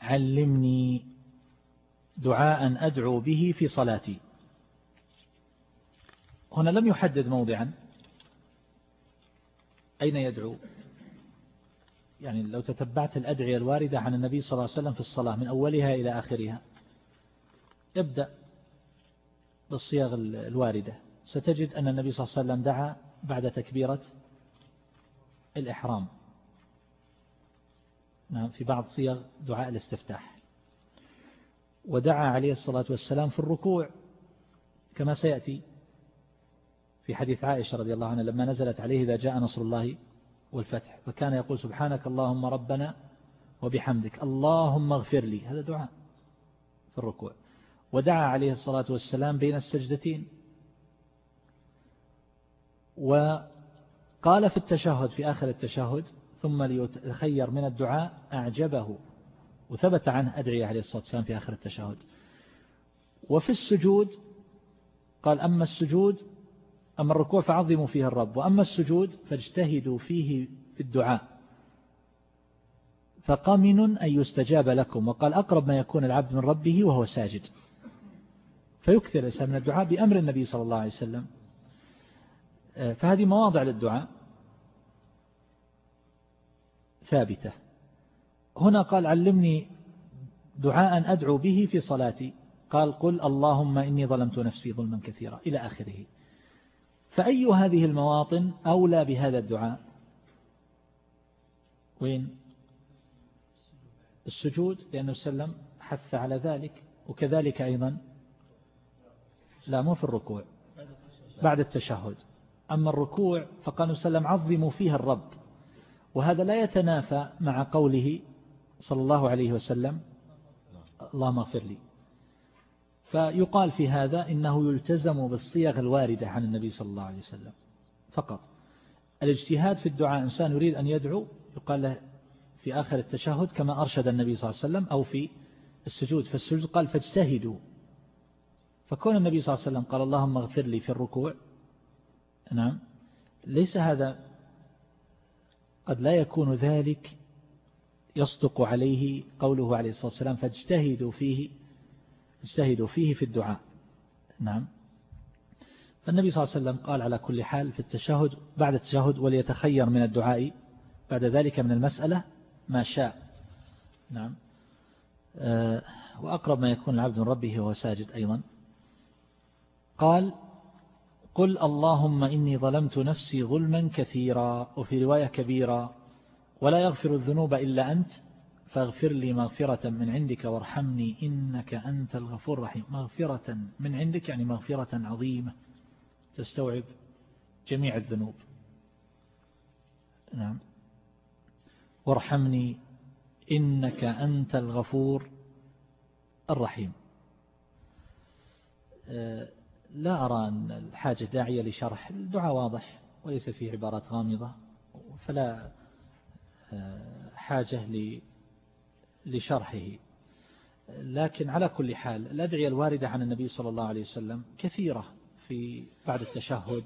علمني دعاء أدعو به في صلاتي. هنا لم يحدد موضعا. أين يدعو؟ يعني لو تتبعت الأدعية الواردة عن النبي صلى الله عليه وسلم في الصلاة من أولها إلى آخرها. يبدأ بالصيغ الواردة. ستجد أن النبي صلى الله عليه وسلم دعا بعد تكبيرة الإحرام. نعم في بعض صيغ دعاء الاستفتاح. ودعا عليه الصلاة والسلام في الركوع كما سيأتي في حديث عائشة رضي الله عنها لما نزلت عليه إذا جاء نصر الله والفتح. فكان يقول سبحانك اللهم ربنا وبحمدك اللهم اغفر لي. هذا دعاء في الركوع. ودعا عليه الصلاة والسلام بين السجدتين. وقال في التشهد في آخر التشهد ثم ليتخير من الدعاء أعجبه وثبت عنه أدعية عليه الصلاة والسلام في آخر التشهد. وفي السجود قال أما السجود أما الركوع فعظموا فيه الرب وأما السجود فاجتهدوا فيه في الدعاء. فقمن أن يستجاب لكم وقال أقرب ما يكون العبد من ربه وهو ساجد. فيكثر الإنسان من الدعاء بأمر النبي صلى الله عليه وسلم. فهذه مواضع للدعاء ثابتة. هنا قال علمني دعاء أدعو به في صلاتي. قال قل اللهم إني ظلمت نفسي ظلما كثيرا إلى آخره. فأي هذه المواطن أولى بهذا الدعاء؟ وين؟ السجود لأنه سلم حث على ذلك وكذلك أيضا لا مو في الركوع بعد التشهد. أما الركوع فقال سلم عظموا فيها الرب. وهذا لا يتنافى مع قوله صلى الله عليه وسلم اللهم اغفر لي. فيقال في هذا إنه يلتزم بالصيغ الواردة عن النبي صلى الله عليه وسلم. فقط. الاجتهاد في الدعاء إنسان يريد أن يدعو يقال له في آخر التشهد كما أرشد النبي صلى الله عليه وسلم أو في السجود. فالسجود قال فاجتهدوا. فكون النبي صلى الله عليه وسلم قال اللهم اغفر لي في الركوع نعم ليس هذا قد لا يكون ذلك يصدق عليه قوله عليه الصلاة والسلام فاجتهدوا فيه اجتهدوا فيه في الدعاء. نعم. فالنبي صلى الله عليه وسلم قال على كل حال في التشهد بعد التشهد وليتخير من الدعاء بعد ذلك من المسألة ما شاء. نعم. آه، وأقرب ما يكون العبد من ربه وهو ساجد أيضا. قال قل اللهم إني ظلمت نفسي ظلما كثيرا وفي رواية كبيرة ولا يغفر الذنوب إلا أنت فاغفر لي مغفرة من عندك وارحمني إنك أنت الغفور الرحيم. مغفرة من عندك يعني مغفرة عظيمة تستوعب جميع الذنوب. نعم. وارحمني إنك أنت الغفور الرحيم. آه، لا أرى أن الحاجة داعية لشرح. الدعاء واضح وليس فيه عبارات غامضة فلا آه، حاجة لشرحه. لكن على كل حال الأدعية الواردة عن النبي صلى الله عليه وسلم كثيرة في بعد التشهد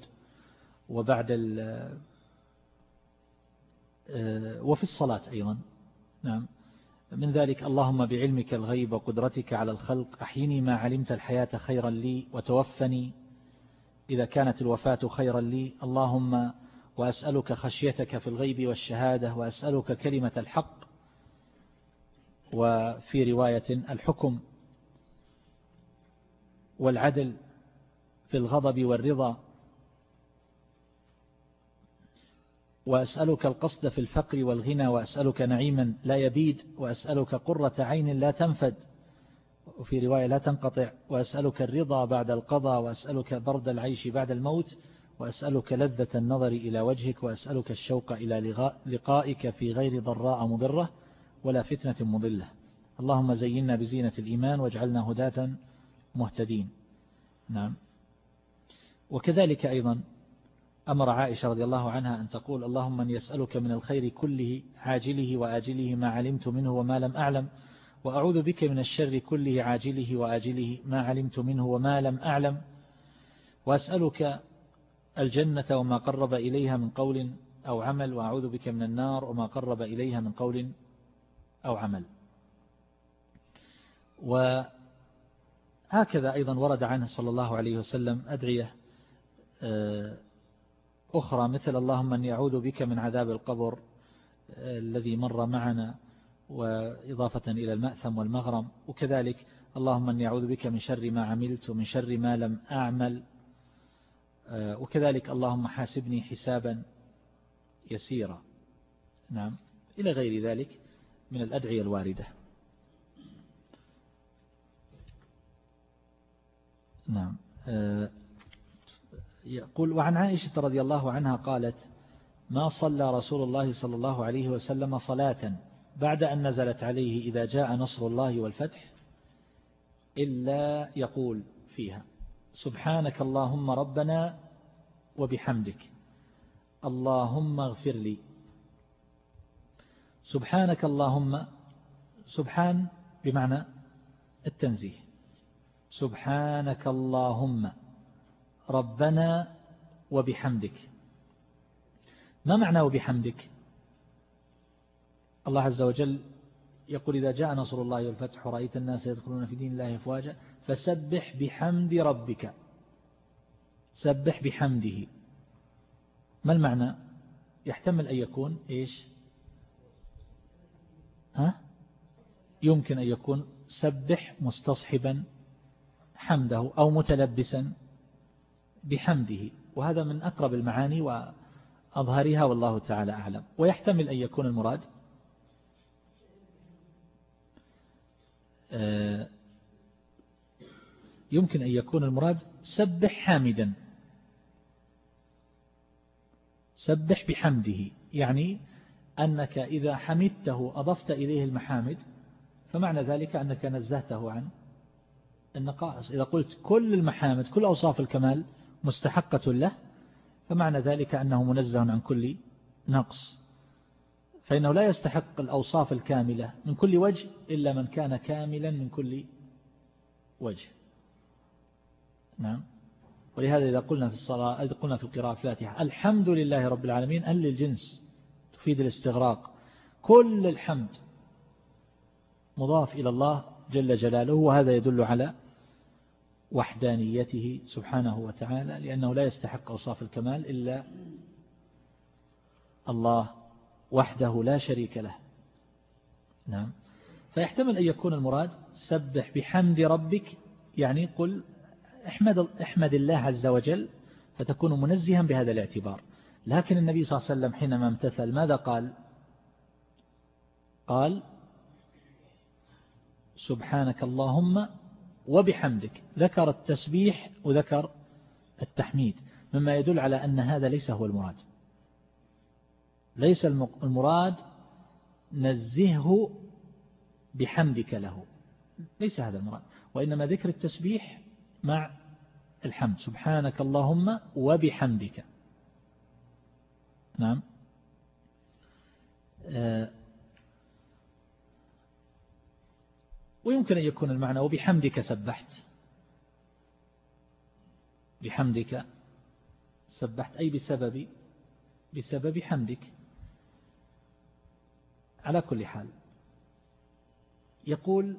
وبعد آه، وفي الصلاة أيضا. نعم. من ذلك اللهم بعلمك الغيب وقدرتك على الخلق أحيني ما علمت الحياة خيرا لي وتوفني. إذا كانت الوفاة خيرا لي اللهم وأسألك خشيتك في الغيب والشهادة وأسألك كلمة الحق وفي رواية الحكم والعدل في الغضب والرضا. وأسألك القصد في الفقر والغنى وأسألك نعيما لا يبيد وأسألك قرة عين لا تنفد. وفي رواية لا تنقطع وأسألك الرضا بعد القضاء وأسألك برد العيش بعد الموت. وأسألك لذة النظر إلى وجهك وأسألك الشوق إلى لقائك في غير ضراء مضرة. ولا فتنة مضلة. اللهم زينا بزينة الإيمان واجعلنا هداة مهتدين. نعم. وكذلك أيضا أمر عائشة رضي الله عنها أن تقول اللهم من يسألك من الخير كله عاجله وآجله ما علمت منه وما لم أعلم وأعوذ بك من الشر كله عاجله وآجله ما علمت منه وما لم أعلم وأسألك الجنة وما قرب إليها من قول أو عمل وأعوذ بك من النار وما قرب إليها من قول أو عمل. وهكذا أيضا ورد عنه صلى الله عليه وسلم أدعية آه، أخرى مثل اللهم أن يعوذ بك من عذاب القبر آه، الذي مر معنا وإضافة إلى المأثم والمغرم. وكذلك اللهم أن يعوذ بك من شر ما عملت ومن شر ما لم أعمل. آه، وكذلك اللهم حاسبني حسابا يسيرا. نعم إلى غير ذلك. من الأدعية الواردة. نعم. آه، يقول وعن عائشة رضي الله عنها قالت ما صلى رسول الله صلى الله عليه وسلم صلاة بعد أن نزلت عليه إذا جاء نصر الله والفتح؟ إلا يقول فيها سبحانك اللهم ربنا وبحمدك اللهم اغفر لي سبحانك اللهم سبحان بمعنى التنزيه. سبحانك اللهم ربنا وبحمدك. ما معنى وبحمدك؟ الله عز وجل يقول إذا جاء نصر الله والفتح رأيت الناس يدخلون في دين الله أفواجا فسبح بحمد ربك. سبح بحمده. ما المعنى؟ يحتمل أن يكون إيش؟ ها؟ يمكن أن يكون سبح مستصحبا حمده أو متلبسا بحمده وهذا من أقرب المعاني وأظهرها والله تعالى أعلم. ويحتمل أن يكون المراد؟ آه، يمكن أن يكون المراد سبح حامدا. سبح بحمده يعني أنك إذا حمدته أضفت إليه المحامد فمعنى ذلك أنك نزهته عن النقائص. إذا قلت كل المحامد كل أوصاف الكمال مستحقة له فمعنى ذلك أنه منزه عن كل نقص. فإنه لا يستحق الأوصاف الكاملة من كل وجه إلا من كان كاملا من كل وجه. نعم. ولهذا إذا قلنا في الصلاة قلنا في القراءة الفاتحة الحمد لله رب العالمين أهل الجنس تفيد الاستغراق. كل الحمد مضاف إلى الله جل جلاله وهذا يدل على وحدانيته سبحانه وتعالى لأنه لا يستحق أوصاف الكمال إلا الله وحده لا شريك له. نعم. فيحتمل أن يكون المراد سبح بحمد ربك يعني قل احمد, احمد الله عز وجل فتكون منزها بهذا الاعتبار. لكن النبي صلى الله عليه وسلم حينما امتثل ماذا قال؟ قال سبحانك اللهم وبحمدك ذكر التسبيح وذكر التحميد مما يدل على أن هذا ليس هو المراد. ليس المراد نزهه بحمدك له. ليس هذا المراد. وإنما ذكر التسبيح مع الحمد. سبحانك اللهم وبحمدك. نعم. آه، ويمكن أن يكون المعنى وبحمدك سبحت. بحمدك سبحت أي بسبب بسبب حمدك. على كل حال يقول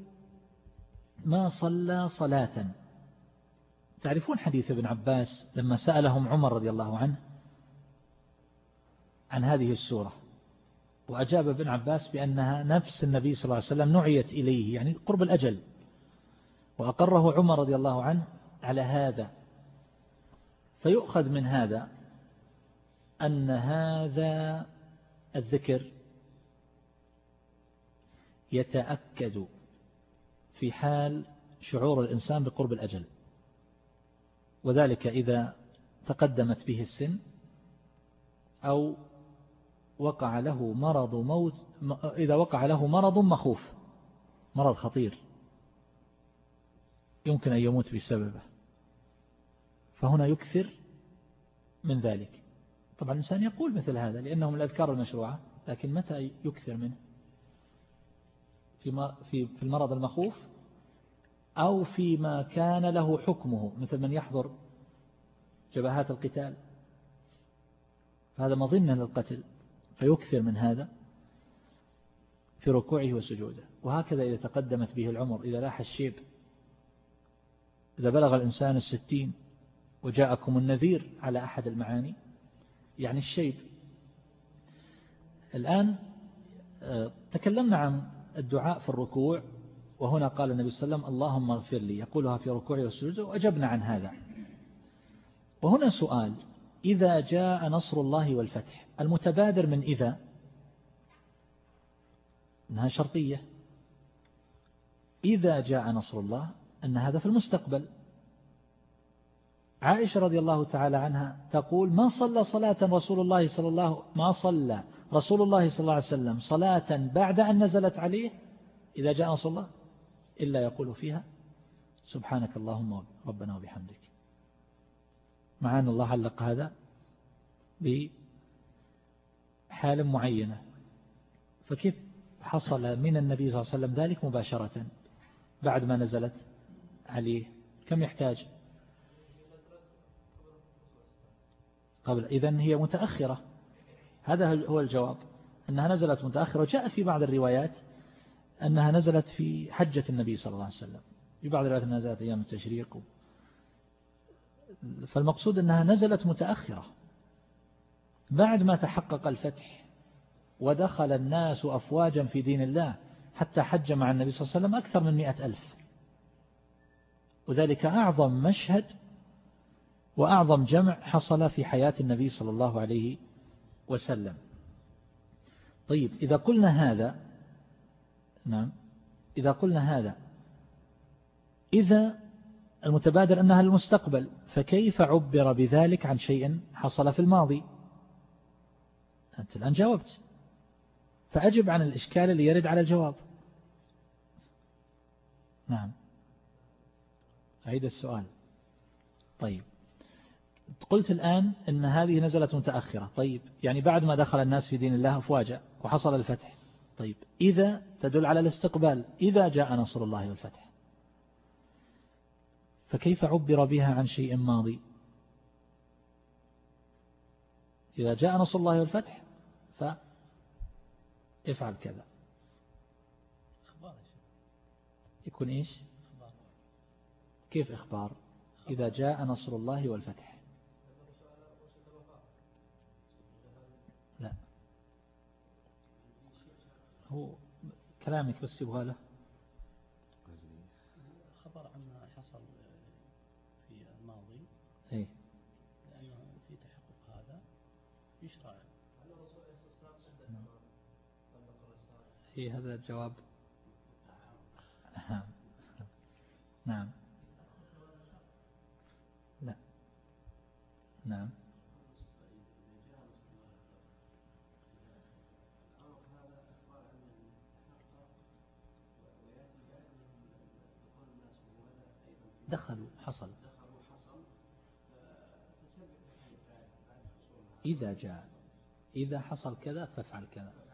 ما صلى صلاة. تعرفون حديث ابن عباس لما سألهم عمر رضي الله عنه؟ عن هذه السورة. وأجاب ابن عباس بأنها نفس النبي صلى الله عليه وسلم نعيت إليه يعني قرب الأجل. وأقره عمر رضي الله عنه على هذا. فيؤخذ من هذا أن هذا الذكر يتأكد في حال شعور الإنسان بقرب الأجل. وذلك إذا تقدمت به السن أو وقع له مرض موت إذا وقع له مرض مخوف مرض خطير. يمكن أن يموت بسببه. فهنا يكثر من ذلك. طبعا الإنسان يقول مثل هذا لأنهم الأذكار المشروعة لكن متى يكثر منه؟ في في المرض المخوف أو فيما كان له حكمه مثل من يحضر جبهات القتال. هذا مظنة للقتل. فيكثر من هذا في ركوعه وسجوده. وهكذا إذا تقدمت به العمر إذا لاح الشيب إذا بلغ الإنسان الستين وجاءكم النذير على أحد المعاني يعني الشيب. الآن آه، تكلمنا عن الدعاء في الركوع وهنا قال النبي صلى الله عليه وسلم اللهم اغفر لي يقولها في ركوعه وسجوده وأجبنا عن هذا. وهنا سؤال إذا جاء نصر الله والفتح. المتبادر من إذا؟ أنها شرطية. إذا جاء نصر الله أن هذا في المستقبل. عائشة رضي الله تعالى عنها تقول ما صلى صلاة رسول الله صلى الله ما صلى رسول الله صلى الله عليه وسلم صلاة بعد أن نزلت عليه؟ إذا جاء نصر الله؟ إلا يقول فيها سبحانك اللهم ربنا وبحمدك. مع أن الله علق هذا بحال معينة. فكيف حصل من النبي صلى الله عليه وسلم ذلك مباشرة بعد ما نزلت عليه؟ كم يحتاج؟ قبل. إذن هي متأخرة. هذا هو الجواب. أنها نزلت متأخرة. وجاء في بعض الروايات أنها نزلت في حجة النبي صلى الله عليه وسلم. في بعض الروايات نزلت أيام التشريق. فالمقصود أنها نزلت متأخرة. بعد ما تحقق الفتح ودخل الناس أفواجا في دين الله حتى حج مع النبي صلى الله عليه وسلم أكثر من مئة ألف. وذلك أعظم مشهد وأعظم جمع حصل في حياة النبي صلى الله عليه وسلم. طيب إذا قلنا هذا نعم إذا قلنا هذا إذا المتبادر أنها المستقبل فكيف عبر بذلك عن شيء حصل في الماضي؟ أنت الآن جاوبت. فأجب عن الإشكال اللي يرد على الجواب. نعم. أعيد السؤال. طيب. قلت الآن أن هذه نزلت متأخرة. طيب. يعني بعد ما دخل الناس في دين الله أفواجا وحصل الفتح. طيب. إذا تدل على الاستقبال. إذا جاء نصر الله والفتح. فكيف عبر بها عن شيء ماضي؟ إذا جاء نصر الله والفتح فافعل كذا. يكون إيش؟ كيف إخبار؟ إذا جاء نصر الله والفتح. لا. هو كلامك بس يبغى له خبر عما حصل في الماضي إيه لأنه في تحقق هذا يشرع إيه هذا الجواب؟ نعم. لا. نعم. دخلوا حصل. إذا جاء. إذا حصل كذا فافعل كذا.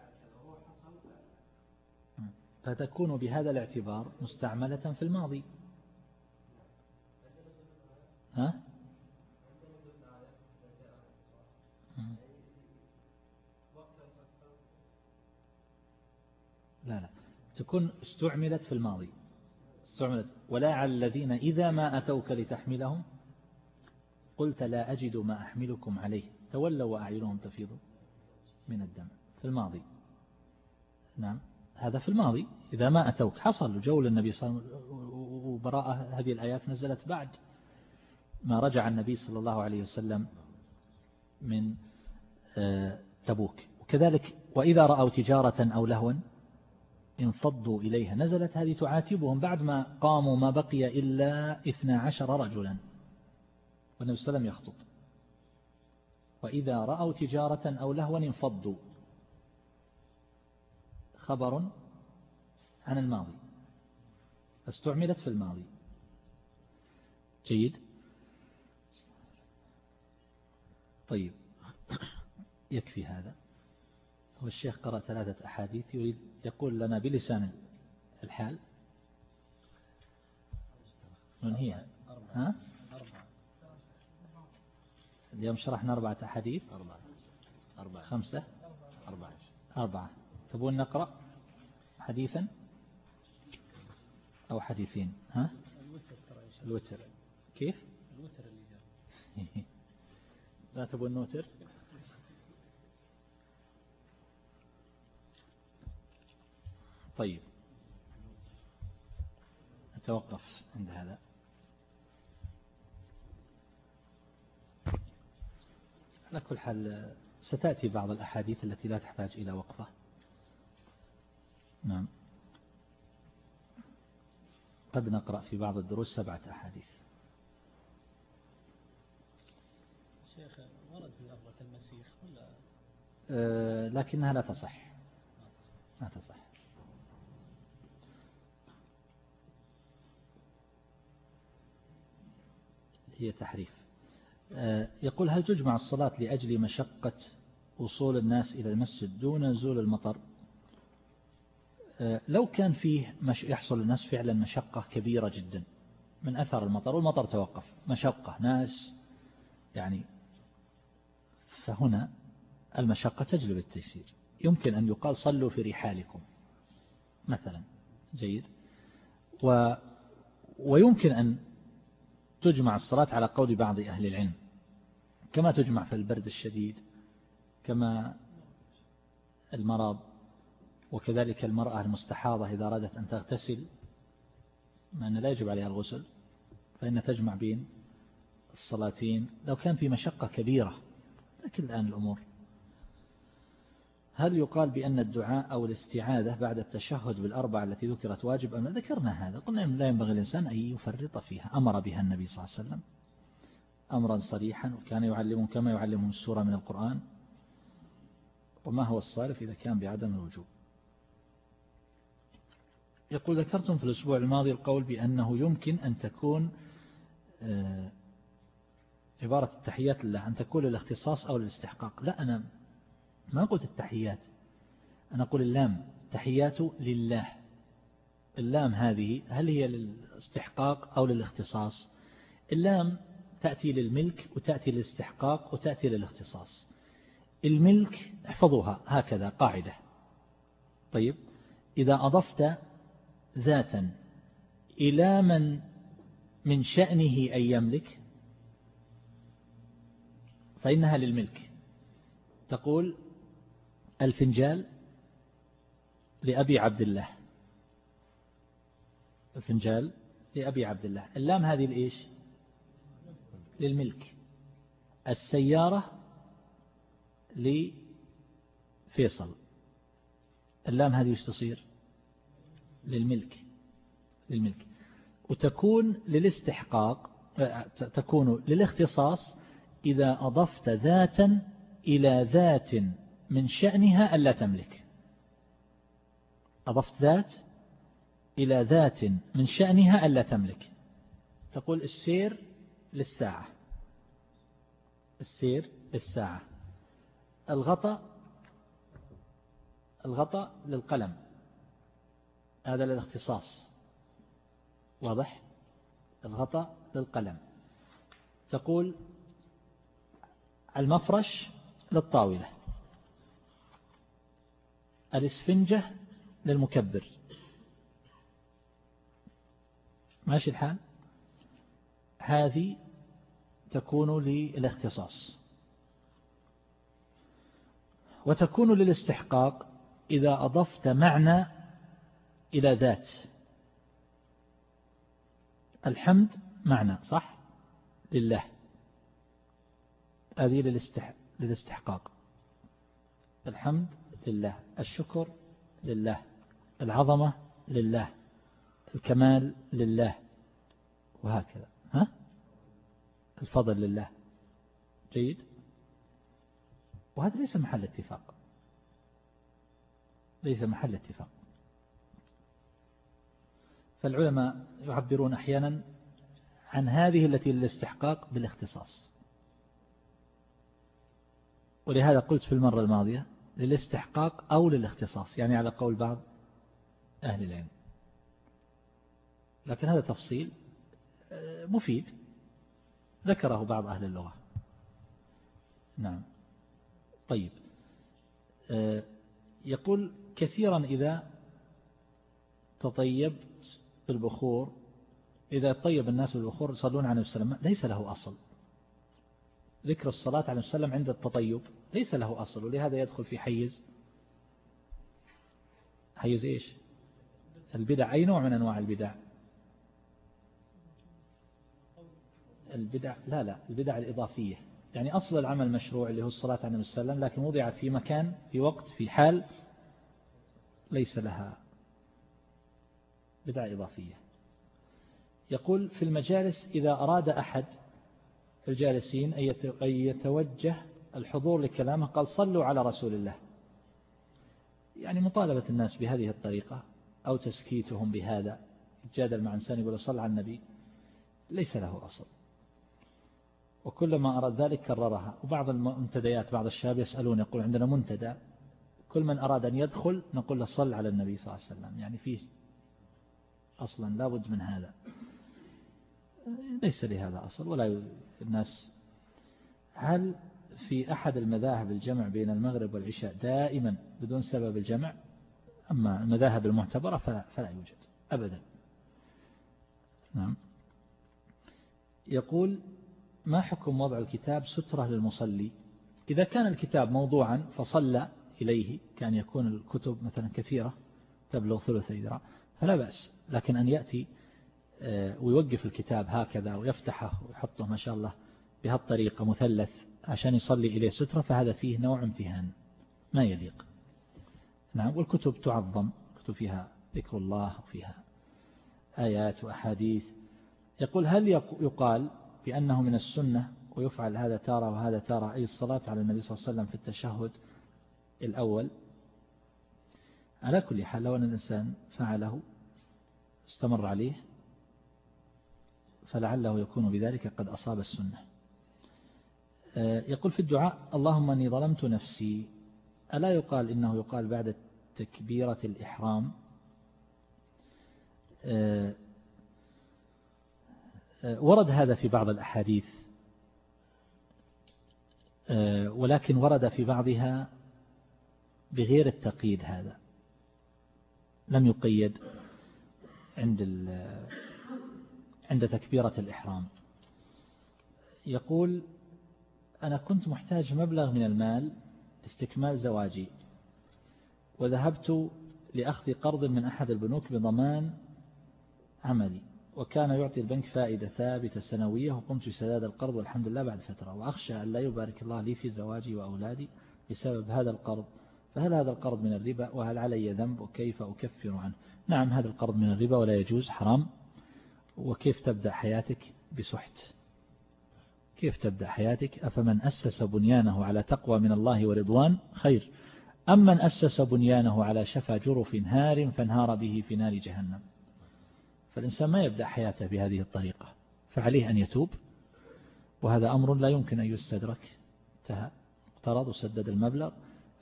فتكون بهذا الاعتبار مستعملة في الماضي. ها؟ لا لا. تكون استعملت في الماضي. استعملت. ولا على الذين إذا ما أتوك لتحملهم. قلت لا أجد ما أحملكم عليه. تولوا وأعينهم تفيض من الدم. في الماضي. نعم. هذا في الماضي. إذا ما أتوك حصل جو للنبي صلى الله عليه وسلم وبراءة هذه الآيات نزلت بعد ما رجع النبي صلى الله عليه وسلم من آه، تبوك. وكذلك وإذا رأوا تجارة أو لهوا انفضوا إليها نزلت هذه تعاتبهم بعد ما قاموا ما بقي إلا اثنا عشر رجلا. والنبي صلى الله عليه وسلم يخطب. وإذا رأوا تجارة أو لهوا انفضوا. خبر عن الماضي. استعملت في الماضي. جيد. طيب. يكفي هذا. هو الشيخ قرأ ثلاثة أحاديث يريد يقول لنا بلسان الحال. من هي؟ ها؟ اليوم شرحنا أربعة أحاديث. أربعة. أربعة. خمسة. أربعة. أربعة. تبون نقرأ حديثا أو حديثين؟ ها؟ الوتر. كيف؟ الوتر اللي لا تبون نوتر؟ طيب. نتوقف عند هذا. على كل حال ستأتي بعض الأحاديث التي لا تحتاج إلى وقفة. نعم. قد نقرأ في بعض الدروس سبعة أحاديث. شيخ ورد في لفظة المسيح ولا؟ أه، لكنها لا تصح. لا تصح. هي تحريف. أه، يقول هل تجمع الصلاة لأجل مشقة وصول الناس إلى المسجد دون نزول المطر؟ لو كان فيه مش يحصل الناس فعلا مشقة كبيرة جدا من أثر المطر والمطر توقف مشقة ناس يعني فهنا المشقة تجلب التيسير. يمكن أن يقال صلوا في رحالكم مثلا جيد. و ويمكن أن تجمع الصلاة على قول بعض أهل العلم كما تجمع في البرد الشديد كما المرض وكذلك المرأة المستحاضة إذا أرادت أن تغتسل ما أن لا يجب عليها الغسل فإن تجمع بين الصلاتين. لو كان في مشقة كبيرة لكن الآن الأمور. هل يقال بأن الدعاء أو الاستعاذة بعد التشهد بالأربعة التي ذكرت واجب أم ذكرنا هذا. قلنا لا ينبغي الإنسان أن يفرط فيها. أمر بها النبي صلى الله عليه وسلم. أمرا صريحا وكان يعلمهم كما يعلمهم السورة من القرآن. وما هو الصارف إذا كان بعدم الوجوب؟ يقول ذكرتم في الأسبوع الماضي القول بأنه يمكن أن تكون آه، عبارة التحيات لله أن تكون للاختصاص أو للاستحقاق. لا أنا ما قلت التحيات. أنا أقول اللام تحيات لله. اللام هذه هل هي للاستحقاق أو للاختصاص؟ اللام تأتي للملك وتأتي للاستحقاق وتأتي للاختصاص. الملك احفظوها هكذا قاعدة. طيب إذا أضفت ذاتا. إلى من من شأنه أن يملك؟ فإنها للملك. تقول الفنجال لأبي عبد الله. الفنجال لأبي عبد الله. اللام هذه لإيش؟ للملك. السيارة لفيصل. اللام هذه إيش تصير؟ للملك للملك. وتكون للاستحقاق تكون للاختصاص إذا أضفت ذاتا إلى ذات من شأنها ألا تملك. أضفت ذات إلى ذات من شأنها ألا تملك. تقول السير للساعة. السير للساعة. الغطاء الغطاء للقلم. هذا للاختصاص. واضح؟ الغطاء للقلم. تقول المفرش للطاولة. الاسفنجة للمكبر. ماشي الحال؟ هذه تكون للاختصاص. وتكون للاستحقاق إذا أضفت معنى إلى ذات. الحمد معنى صح؟ لله. هذه للاستحقاق. الحمد لله. الشكر لله. العظمة لله. الكمال لله. وهكذا. ها؟ الفضل لله. جيد؟ وهذا ليس محل اتفاق. ليس محل اتفاق. فالعلماء يعبرون أحيانا عن هذه التي للاستحقاق بالاختصاص. ولهذا قلت في المرة الماضية للاستحقاق أو للاختصاص يعني على قول بعض أهل العلم. لكن هذا تفصيل آه، مفيد. ذكره بعض أهل اللغة. نعم. طيب. آه، يقول كثيرا إذا تطيبت بالبخور إذا طيب الناس بالبخور يصلون على السلام ليس له أصل. ذكر الصلاة على السلام عند التطيب ليس له أصل ولهذا يدخل في حيز. حيز إيش؟ البدع. أي نوع من أنواع البدع؟ البدع لا لا البدع الإضافية. يعني أصل العمل مشروع اللي هو الصلاة عليه وسلم لكن وضعت في مكان في وقت في حال ليس لها بدعة إضافية. يقول في المجالس إذا أراد أحد الجالسين أن يتوجه الحضور لكلامه قال صلوا على رسول الله. يعني مطالبة الناس بهذه الطريقة أو تسكيتهم بهذا. يتجادل مع إنسان يقول صل على النبي. ليس له أصل. وكلما أراد ذلك كررها. وبعض المنتديات بعض الشباب يسألون يقول عندنا منتدى. كل من أراد أن يدخل نقول له صل على النبي صلى الله عليه وسلم. يعني فيه أصلا لا بد من هذا. ليس لهذا أصل ولا الناس. هل في أحد المذاهب الجمع بين المغرب والعشاء دائما بدون سبب الجمع؟ أما المذاهب المعتبرة فلا, فلا يوجد أبدا. نعم. يقول ما حكم وضع الكتاب سترة للمصلي؟ إذا كان الكتاب موضوعا فصلى إليه كان يكون الكتب مثلا كثيرة تبلغ ثلث ذراع فلا بأس. لكن أن يأتي آه، ويوقف الكتاب هكذا ويفتحه ويحطه ما شاء الله بهالطريقة مثلث عشان يصلي إليه سترة فهذا فيه نوع امتهان ما يليق. نعم والكتب تعظم كتب فيها ذكر الله وفيها آيات وأحاديث. يقول هل يقال بأنه من السنة ويفعل هذا تارة وهذا تارة أي الصلاة على النبي صلى الله عليه وسلم في التشهد الأول؟ على كل حال لو أن الإنسان فعله استمر عليه فلعله يكون بذلك قد أصاب السنة. آه، يقول في الدعاء اللهم أني ظلمت نفسي. ألا يقال إنه يقال بعد تكبيرة الإحرام؟ آه، آه، ورد هذا في بعض الأحاديث. ولكن ورد في بعضها بغير التقييد هذا. لم يقيد. عند عند تكبيرة الإحرام. يقول أنا كنت محتاج مبلغ من المال لاستكمال زواجي وذهبت لأخذ قرض من أحد البنوك بضمان عملي وكان يعطي البنك فائدة ثابتة سنوية وقمت بسداد القرض والحمد لله بعد فترة. وأخشى أن لا يبارك الله لي في زواجي وأولادي بسبب هذا القرض. فهل هذا القرض من الربا؟ وهل علي ذنب؟ وكيف أكفر عنه؟ نعم هذا القرض من الربا ولا يجوز حرام. وكيف تبدأ حياتك؟ بسحت. كيف تبدأ حياتك؟ أفمن أسس بنيانه على تقوى من الله ورضوان؟ خير. أم من أسس بنيانه على شفا جرف هار فانهار به في نار جهنم. فالإنسان ما يبدأ حياته بهذه الطريقة. فعليه أن يتوب. وهذا أمر لا يمكن أن يستدرك. اقترض وسدد المبلغ.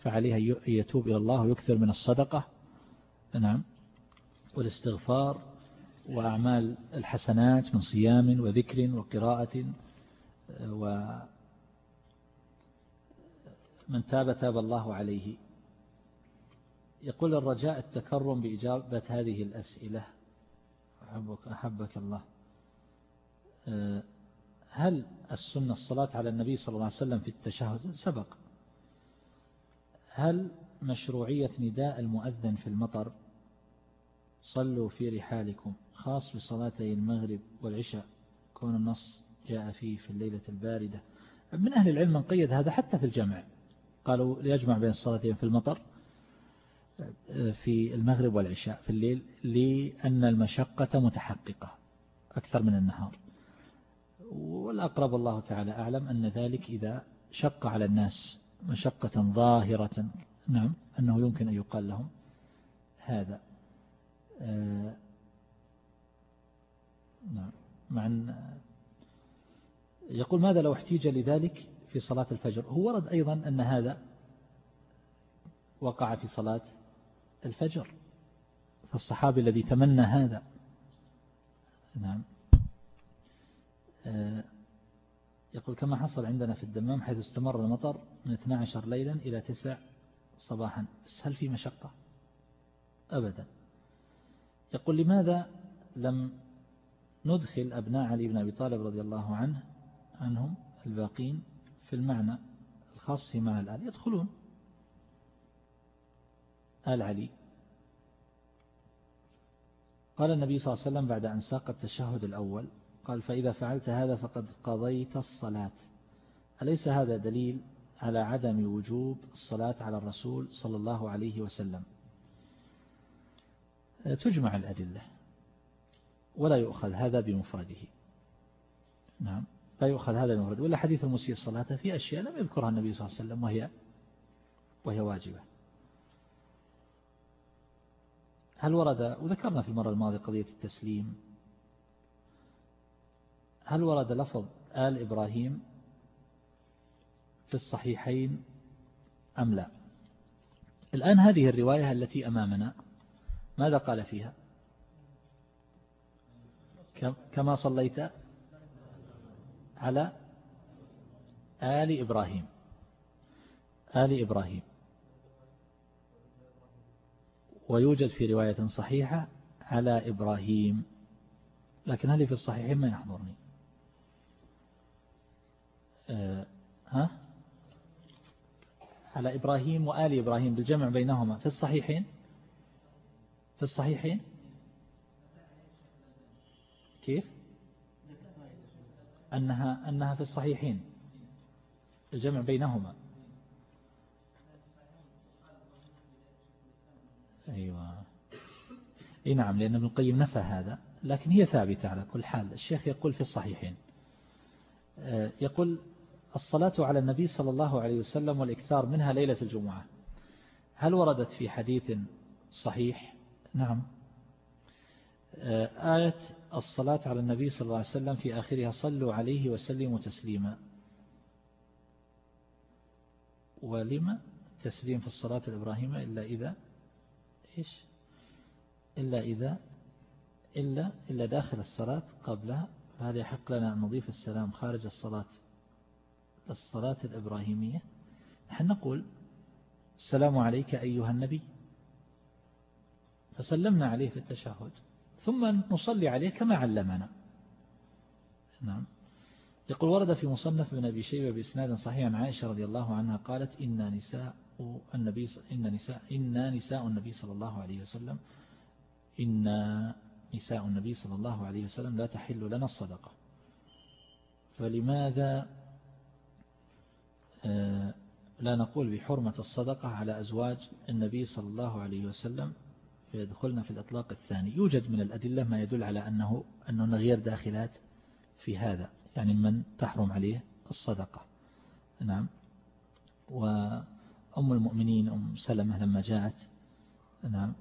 فعليه أن يتوب إلى الله ويكثر من الصدقة. نعم. والاستغفار وأعمال الحسنات من صيام وذكر وقراءة ومن تاب تاب الله عليه. يقول الرجاء التكرم بإجابة هذه الأسئلة. أحبك, أحبك الله. هل السنة الصلاة على النبي صلى الله عليه وسلم في التشهد سبق؟ هل مشروعية نداء المؤذن في المطر؟ صلوا في رحالكم خاص بصلاتي المغرب والعشاء كون النص جاء فيه في الليلة الباردة. من أهل العلم من قيد هذا حتى في الجمع قالوا يجمع بين الصلاتين في المطر في المغرب والعشاء في الليل لأن المشقة متحققة أكثر من النهار. والأقرب الله تعالى أعلم أن ذلك إذا شق على الناس مشقة ظاهرة. نعم أنه يمكن أن يقال لهم هذا. نعم مع أن يقول ماذا لو احتيج لذلك في صلاة الفجر؟ هو ورد أيضا أن هذا وقع في صلاة الفجر. فالصحابي الذي تمنى هذا. نعم. آه، يقول كما حصل عندنا في الدمام حيث استمر المطر من 12 ليلا إلى 9 صباحا. بس هل في مشقة؟ أبدا. يقول لماذا لم ندخل أبناء علي بن أبي طالب رضي الله عنه عنهم الباقين في المعنى الخاص معنى الآل؟ يدخلون آل علي. قال النبي صلى الله عليه وسلم بعد أن ساق التشهد الأول قال فإذا فعلت هذا فقد قضيت الصلاة. أليس هذا دليل على عدم وجوب الصلاة على الرسول صلى الله عليه وسلم؟ تجمع الأدلة. ولا يؤخذ هذا بمفرده. نعم لا يؤخذ هذا بمفرده. ولا حديث المسيء الصلاة في أشياء لم يذكرها النبي صلى الله عليه وسلم وهي وهي واجبة. هل ورد وذكرنا في المرة الماضية قضية التسليم. هل ورد لفظ آل إبراهيم في الصحيحين أم لا؟ الآن هذه الرواية التي أمامنا ماذا قال فيها؟ كما صليت على آل إبراهيم. آل إبراهيم. ويوجد في رواية صحيحة على إبراهيم لكن هل في الصحيحين ما يحضرني. ها؟ على إبراهيم وآل إبراهيم بالجمع بينهما. في الصحيحين؟ في الصحيحين؟ كيف؟ أنها أنها في الصحيحين. الجمع بينهما. أيوة. إي نعم لأن ابن القيم نفى هذا لكن هي ثابتة على كل حال. الشيخ يقول في الصحيحين. آه، يقول الصلاة على النبي صلى الله عليه وسلم والإكثار منها ليلة الجمعة. هل وردت في حديث صحيح؟ نعم. آه، آية الصلاة على النبي صلى الله عليه وسلم في آخرها صلوا عليه وسلموا تسليما. ولما تسليم في الصلاة الإبراهيمة إلا إذا؟ إيش؟ إلا إذا؟ إلا إلا داخل الصلاة قبلها. فهذا يحق لنا أن نضيف السلام خارج الصلاة. الصلاة الإبراهيمية نحن نقول السلام عليك أيها النبي. فسلمنا عليه في التشهد ثم نصلي عليه كما علمنا. نعم. يقول ورد في مصنف بن أبي شيبة بإسناد صحيح عن عائشة رضي الله عنها قالت إن نساء النبي إن نساء إن نساء النبي صلى الله عليه وسلم إن نساء النبي صلى الله عليه وسلم لا تحل لنا الصدقة. فلماذا لا نقول بحرمة الصدقة على أزواج النبي صلى الله عليه وسلم فيدخلنا في الإطلاق الثاني. يوجد من الأدلة ما يدل على أنه أنه غير داخلات في هذا يعني من تحرم عليه الصدقة. نعم. وأم المؤمنين أم سلمة لما جاءت نعم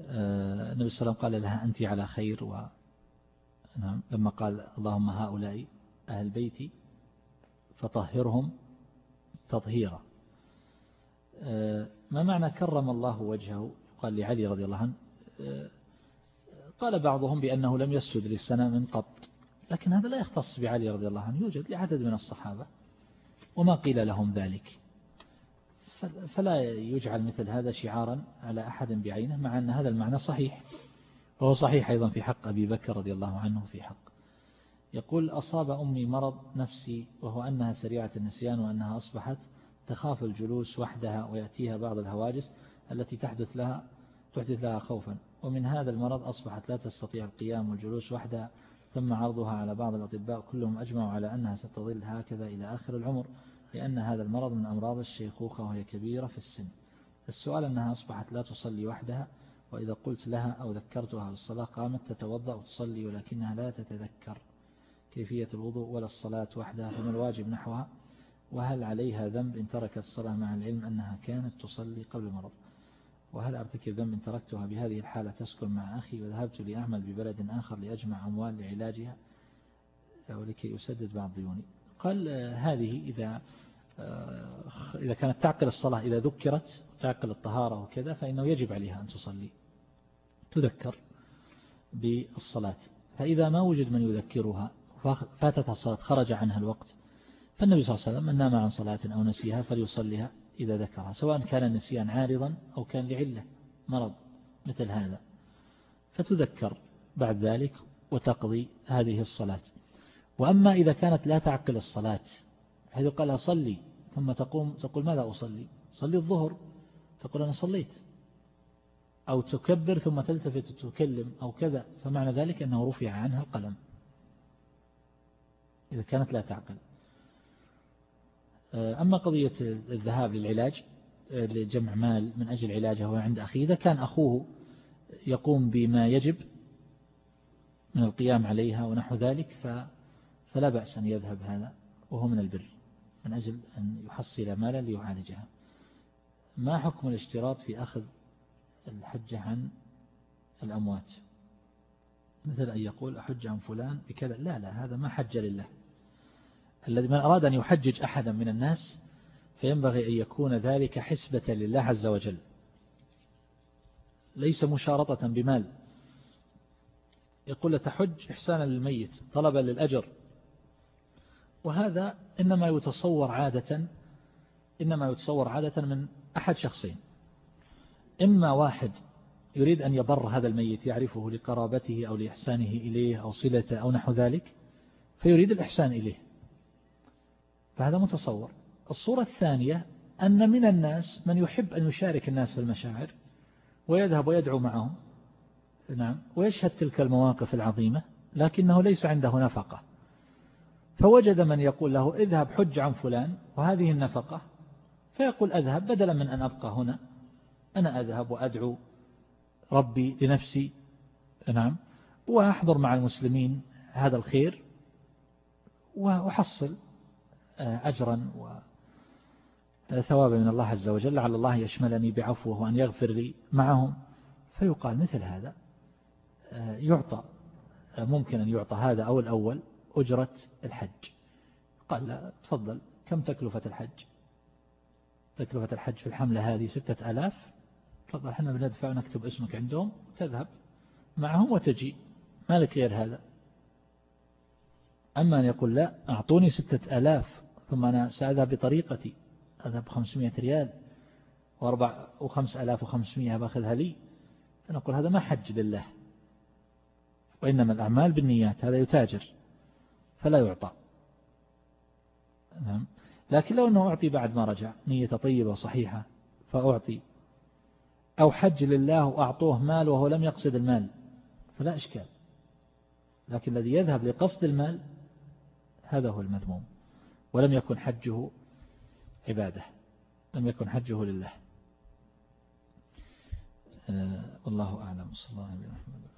آه، النبي صلى الله عليه وسلم قال لها أنت على خير و نعم لما قال اللهم هؤلاء أهل بيتي فطهرهم تطهيرا آه، ما معنى كرم الله وجهه؟ قال لعلي رضي الله عنه آه، قال بعضهم بأنه لم يسجد للسنة من قط لكن هذا لا يختص بعلي رضي الله عنه يوجد لعدد من الصحابة وما قيل لهم ذلك. فلا يجعل مثل هذا شعارا على أحد بعينه مع أن هذا المعنى صحيح وهو صحيح أيضا في حق أبي بكر رضي الله عنه في حق يقول أصاب أمي مرض نفسي وهو أنها سريعة النسيان وأنها أصبحت تخاف الجلوس وحدها ويأتيها بعض الهواجس التي تحدث لها تحدث لها خوفا. ومن هذا المرض أصبحت لا تستطيع القيام والجلوس وحدها. تم عرضها على بعض الأطباء كلهم أجمعوا على أنها ستظل هكذا إلى آخر العمر لأن هذا المرض من أمراض الشيخوخة وهي كبيرة في السن. السؤال أنها أصبحت لا تصلي وحدها وإذا قلت لها أو ذكرتها بالصلاة قامت تتوضأ وتصلي ولكنها لا تتذكر. كيفية الوضوء ولا الصلاة وحدها فما الواجب نحوها؟ وهل عليها ذنب إن تركت الصلاة مع العلم أنها كانت تصلي قبل المرض؟ وهل أرتكب ذنب إن تركتها بهذه الحالة تسكن مع أخي وذهبت لأعمل ببلد آخر لأجمع أموال لعلاجها؟ ولكي أسدد بعض ديوني. قال هذه إذا إذا كانت تعقل الصلاة إذا ذكرت تعقل الطهارة وكذا فإنه يجب عليها أن تصلي. تذكر بالصلاة. فإذا ما وجد من يذكرها فاتتها الصلاة خرج عنها الوقت. فالنبي صلى الله عليه وسلم من نام عن صلاة أو نسيها فليصليها إذا ذكرها سواء كان النسيان عارضا أو كان لعلة مرض مثل هذا. فتذكر بعد ذلك وتقضي هذه الصلاة. وأما إذا كانت لا تعقل الصلاة حيث قال صلي ثم تقوم تقول ماذا أصلي؟ صلي الظهر. تقول أنا صليت. أو تكبر ثم تلتفت وتكلم أو كذا فمعنى ذلك أنه رفع عنها القلم. إذا كانت لا تعقل. أما قضية الذهاب للعلاج لجمع مال من أجل علاجه عند أخيه إذا كان أخوه يقوم بما يجب من القيام عليها ونحو ذلك فلا بأس أن يذهب هذا وهو من البر من أجل أن يحصل مالا ليعالجها. ما حكم الاشتراط في أخذ الحج عن الأموات؟ مثل أن يقول أحج عن فلان بكذا. لا لا هذا ما حج لله. الذي من أراد أن يحجج أحدا من الناس فينبغي أن يكون ذلك حسبة لله عز وجل. ليس مشارطة بمال. يقول تحج إحسانا للميت طلبا للأجر. وهذا إنما يتصور عادة إنما يتصور عادة من أحد شخصين. إما واحد يريد أن يبر هذا الميت يعرفه لقرابته أو لإحسانه إليه أو صلته أو نحو ذلك فيريد الإحسان إليه. فهذا متصور. الصورة الثانية أن من الناس من يحب أن يشارك الناس في المشاعر ويذهب ويدعو معهم نعم ويشهد تلك المواقف العظيمة لكنه ليس عنده نفقة. فوجد من يقول له اذهب حج عن فلان وهذه النفقة فيقول أذهب بدلا من أن أبقى هنا أنا أذهب وأدعو ربي لنفسي نعم وأحضر مع المسلمين هذا الخير وأحصل أجرا وثوابا من الله عز وجل لعل الله يشملني بعفوه وأن يغفر لي معهم. فيقال مثل هذا يعطى ممكن أن يعطى هذا أو الأول أجرة الحج. قال لا تفضل كم تكلفة الحج؟ تكلفة الحج في الحملة هذه ستة ألاف. تفضل إحنا بندفع ونكتب اسمك عندهم تذهب معهم وتجي. ما لك غير هذا؟ أما أن يقول لا أعطوني ستة ألاف. ثم أنا سأذهب بطريقتي. أذهب خمسمائة ريال وأربع وخمس ألاف وخمسمائة بأخذها لي. فنقول هذا ما حج لله وإنما الأعمال بالنيات هذا يتاجر فلا يعطى. نعم. لكن لو أنه أعطي بعد ما رجع نية طيبة صحيحة فأعطي. أو حج لله وأعطوه مال وهو لم يقصد المال فلا إشكال. لكن الذي يذهب لقصد المال هذا هو المذموم. ولم يكن حجه عبادة لم يكن حجه لله. آه، والله أعلم. صلى الله عليه وسلم